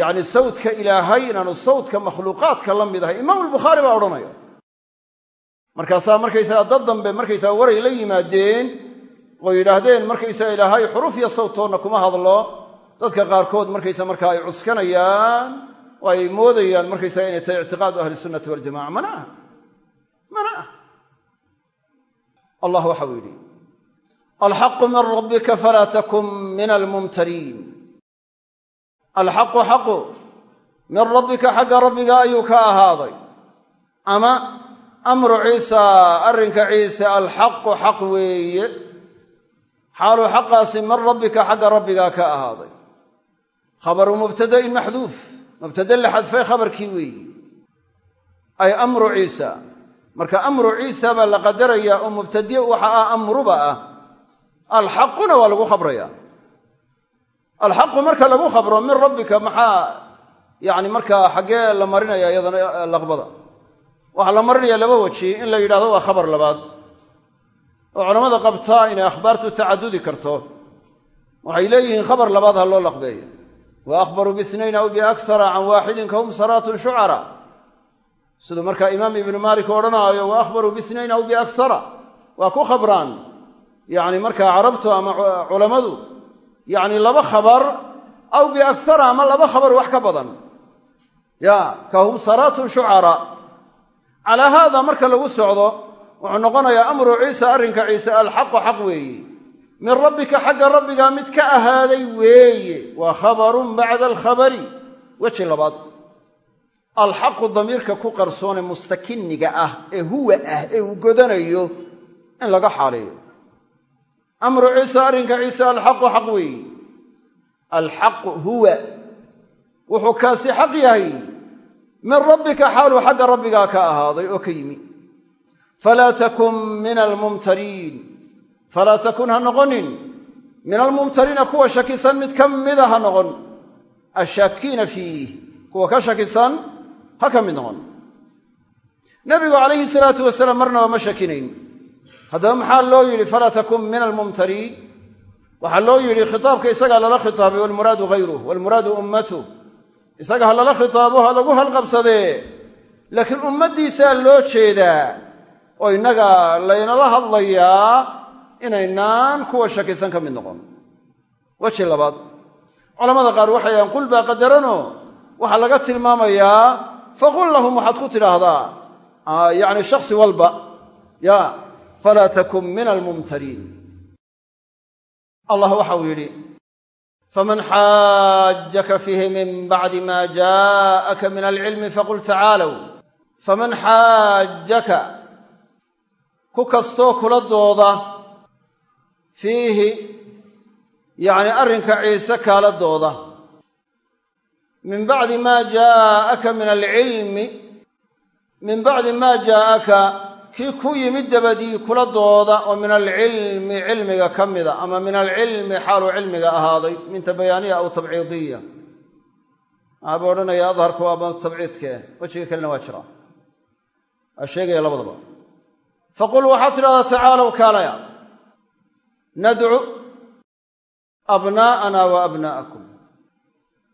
yacni sawdka ilaahay inaanu sawdka makhluuqaadka la mid ahay. Imaamu albukhaari baa odhanaya. Markaasaa markaysaga dad dambe markaysaga waray la yimaadeen oo yidhaahdeen markaysaga ilaahay xuruf iyo sawtoonna kuma hadlo. Dadka qaarkood markaysa markaa ay cuskanayaan oo ay moodayaan markaysaga inay tahay ictiqaadu ahli sunnati waljamaca mana aha. Mana ah allah waxau yidhi alxaqu min rabbika falaa takun min almumtariin. Alxaqu xaqu min rabbika xagga rabbiga ayuu ka ahaaday. Ama amru ciisa arrinka ciise alxaqu xaq weeye. Xaaluu xaqaasi min rabbika xagga rabbigaa ka ahaaday. Khabaru mubtada'in maxduuf mubtade la xadfay khabarkii weeyi. Ay amru ciisa marka amru ciisa baa la qadarayaa oo mubtadiye waxa ah amruba ah. Alxaquna waa lagu khabraya. Alxaqu marka lagu khabro min rabbika maxaa yacni markaa xaggee la marinaya iyadana laqbada. Waxaa la marinaya laba weji in la yidhahdo waa khabar labaad. Oo culammada qabtaa inay akhbaartu tacadudi karto. Waxay leeyihiin khabar labaad ha loo laqbeeyo. Wa akhbaruu biisnayn aw biaksara can waaxidin kahum saraatun shucara siduu markaa imaam ibnu maalik odhanaayo wa akhbaruu biisnayn aw biaksara waa ku khabraan. Yacni markaa carabtu ama culammadu yacni laba khabar aw biaksara ama laba khabar wax ka badan. Ya kahum saraatun shucara calaa haada marka lagu socdo wuxuu noqonayaa amru ciisa arrinka ciise alxaqu xaq weeye min rabbika xagga rabbiga mid ka ahaaday weeye. Waa khabarun bacda alkhabari. Weji labaad alxaqu damiirka ku qarsoone mustakiniga ah ee huwa ah ee uu godanayo in laga xaaleeyo. Amru ciise arrinka ciise alxaqu xaq weeye alxaqu huwa. Wuxuu kaasi xaq yahay. Min rabbika xaaluu xagga rabbigaa ka ahaaday oo ka yimi. Falaa takun min almumtariin falaa takun ha noqonin. Min almumtariina kuwa shakisan mid ka ha noqon. Ashaakiina fiih kuwa ka shakisan ha ka mid noqon. Nabigu calayhi salaatu wasalaam marnaba ma shakinayn. Haddaba maxaa loo yidhi falaa takun min almumtariin waxaa loo yidhi khitaabka isagaa lala khitaabay walmuraadu hayruh walmuraadu ummatuh isaga ha lala khitaabo ha lagu halqabsadee. Laakiin ummaddiisaa loo jeedaa oo innaga laynala hadlayaa inaynaan kuwa shakisan ka mid noqon. Weji labaad. Culamada qaar waxay dhahaan qul baa waxaa laga tilmaamayaa faqul lahum waxaad ku tidhaahdaa yacni shakhsi walba ya falaa takun min almumtariin allah waxa uu yidhi faman xaajaka fiihi min bacdi ma jaءaka min alcilmi faqul tacaalow faman xaajaka ku kastoo kula dooda fiihi yacni arrinka ciise kaala dooda min bacdi maa jaa'aka min alcilmi min bacdi maa jaa'aka kii ku yimid dabadii kula dooda oo min alcilmi cilmiga ka mida ama min alcilmi xaaluu cilmiga ahaaday minta bayaaniya aw tabciidiya. Maxaaba odhanaya adharku waaba tabciidkee wejiga kalena waa jiraa waa sheegaya labadaba. Faqul waxaad tidhahdaa tacaalow kaalaya nadcu abnaa'ana wa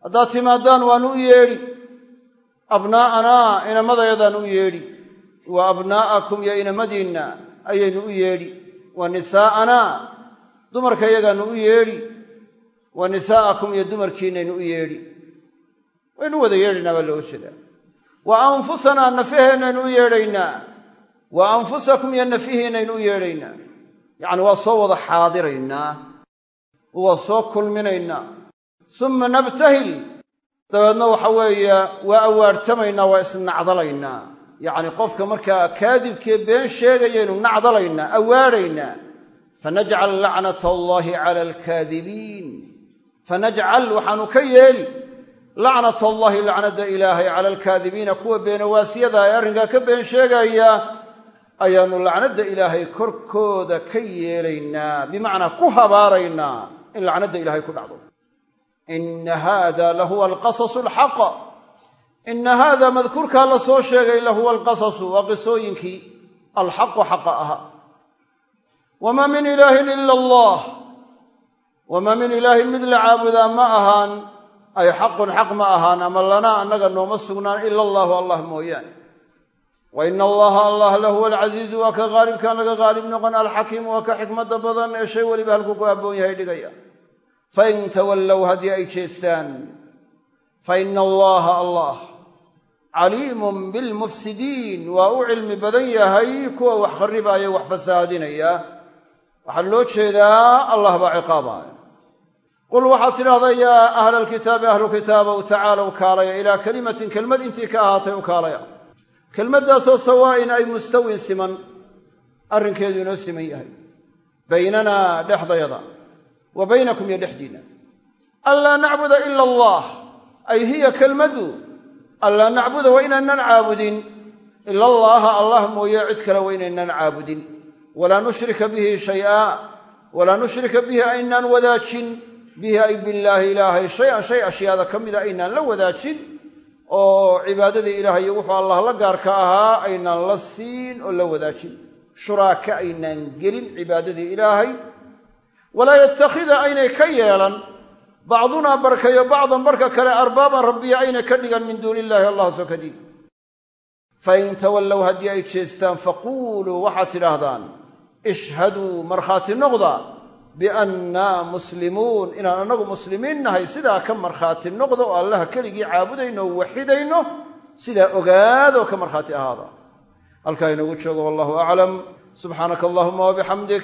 haddaad timaadaan waanu u yeedhi. Abnaa'anaa inamadayadaan u yeedhi. Wa abnaa'akum iyo inamadiinna ayaynu u yeedhi. Wa nisaa'anaa dumarka yagaannu u yeedhi. Wa nisaa'akum iyo dumarkiinaynu u yeedhi. Waynu wada yeedhaynaa baa looga jeedaa. Wa anfusanaa nafaheennaynu u yeedhaynaa wa anfusakum iyo nafihiinaynu u yeedhaynaa yacni waa soo wada xaadiraynaa. Waa soo kulminaynaa summa nabtahil. Dabeedna waxa weeye waa awaartamaynaa waa isnacdalaynaa yacni qofka markaa kaadibkee been sheegayaynu nacdalaynaa awaadhaynaa fanajcal lacnata allaahi cala alkaadibiin. Fanajcal waxaanu ka yeeli. Lacnata allaahi lacnada ilaahay cala alkaadibiina kuwa beenawaasiyada ee arrinkaa ka been sheegaya ayaannu lacnadda ilaahay korkooda ka yeelaynaa. Bimacnaa ku habaaraynaa in lacnadda ilaahay ku dhacdo ina haada lahuwa alqasasu alxaq ina haada madkuurkaa la soo sheegay lahuwa alqasasu waa qisooyinkii alxaqu xaqa ahaa wamaa min ilaahin ila allah wamaa min ilaahin mid la caabudaa ma ahaan ay xaqun xaq ma ahaan ama lanaa annaga nooma sugnaan ila allahu allah mooyaane wa ina allaha allah lahuwa alcasiizu waa ka qaalibkaan laga qaalib noqon alxakiim waa ka xikmadda badan ee shay weliba halkuu ku yahay dhigaya fain tawallow haddii ay jeestaan fa ina allaha allah caliimun bilmufsidiin waa u cilmi badan yahay kuwa wax kharribaaya wax fasahaadinaya waxaa loo jeedaa allah baa ciqaabaya qul waxaad tidhahdaa yaa ahla alkitaabi ahlu kitaabow tacaalow kaalaya ilaa kelimatin kelmad intii ka ahaatay u kaalaya kelmaddaasoo sawaa'in ay mustawin siman arrinkeedu inoo siman yahay baynanaa dhexdayada wa baynakum iyo dhexdiinna anlaa nacbuda ila allah. Ay hiya kelmaddu anlaa nacbuda waa inaanan caabudin. Ila allaaha allah mooye cid kale waa inaynan caabudin. Walaa nushrika bihi shay'a. Walaa nushrika bihi aynaan wadaajin. Bihi ay billaahi ilaahay shay-an shay ashyaada ka mida aynaan la wadaajin. Oo cibaadadii ilaahay iyo wuxuu allah la gaarka ahaa aynaan la siin oo la wadaajin. Shuraaka aynaan gelin cibaadadii ilaahay walaa yattakhida aynay ka yeelan. Bacdunaa barkayo bacdan barka kale arbaaban rabbiya aynay ka dhigan min duuni illahi allah sokadii fain tawallow haddii ay jeestaan faquuluu waxaad tidhaahdaan ishhaduu markhaati noqda biannaa muslimuun. Inaan annagu muslimiin nahay sidaa ka markhaati noqda oo allaha keligii caabudayno waxidayno sidaa ogaadoo ka markhaati ahaada. Halkaa inoogu joogo wallahu aclam subxaanaka allahuma wabixamdik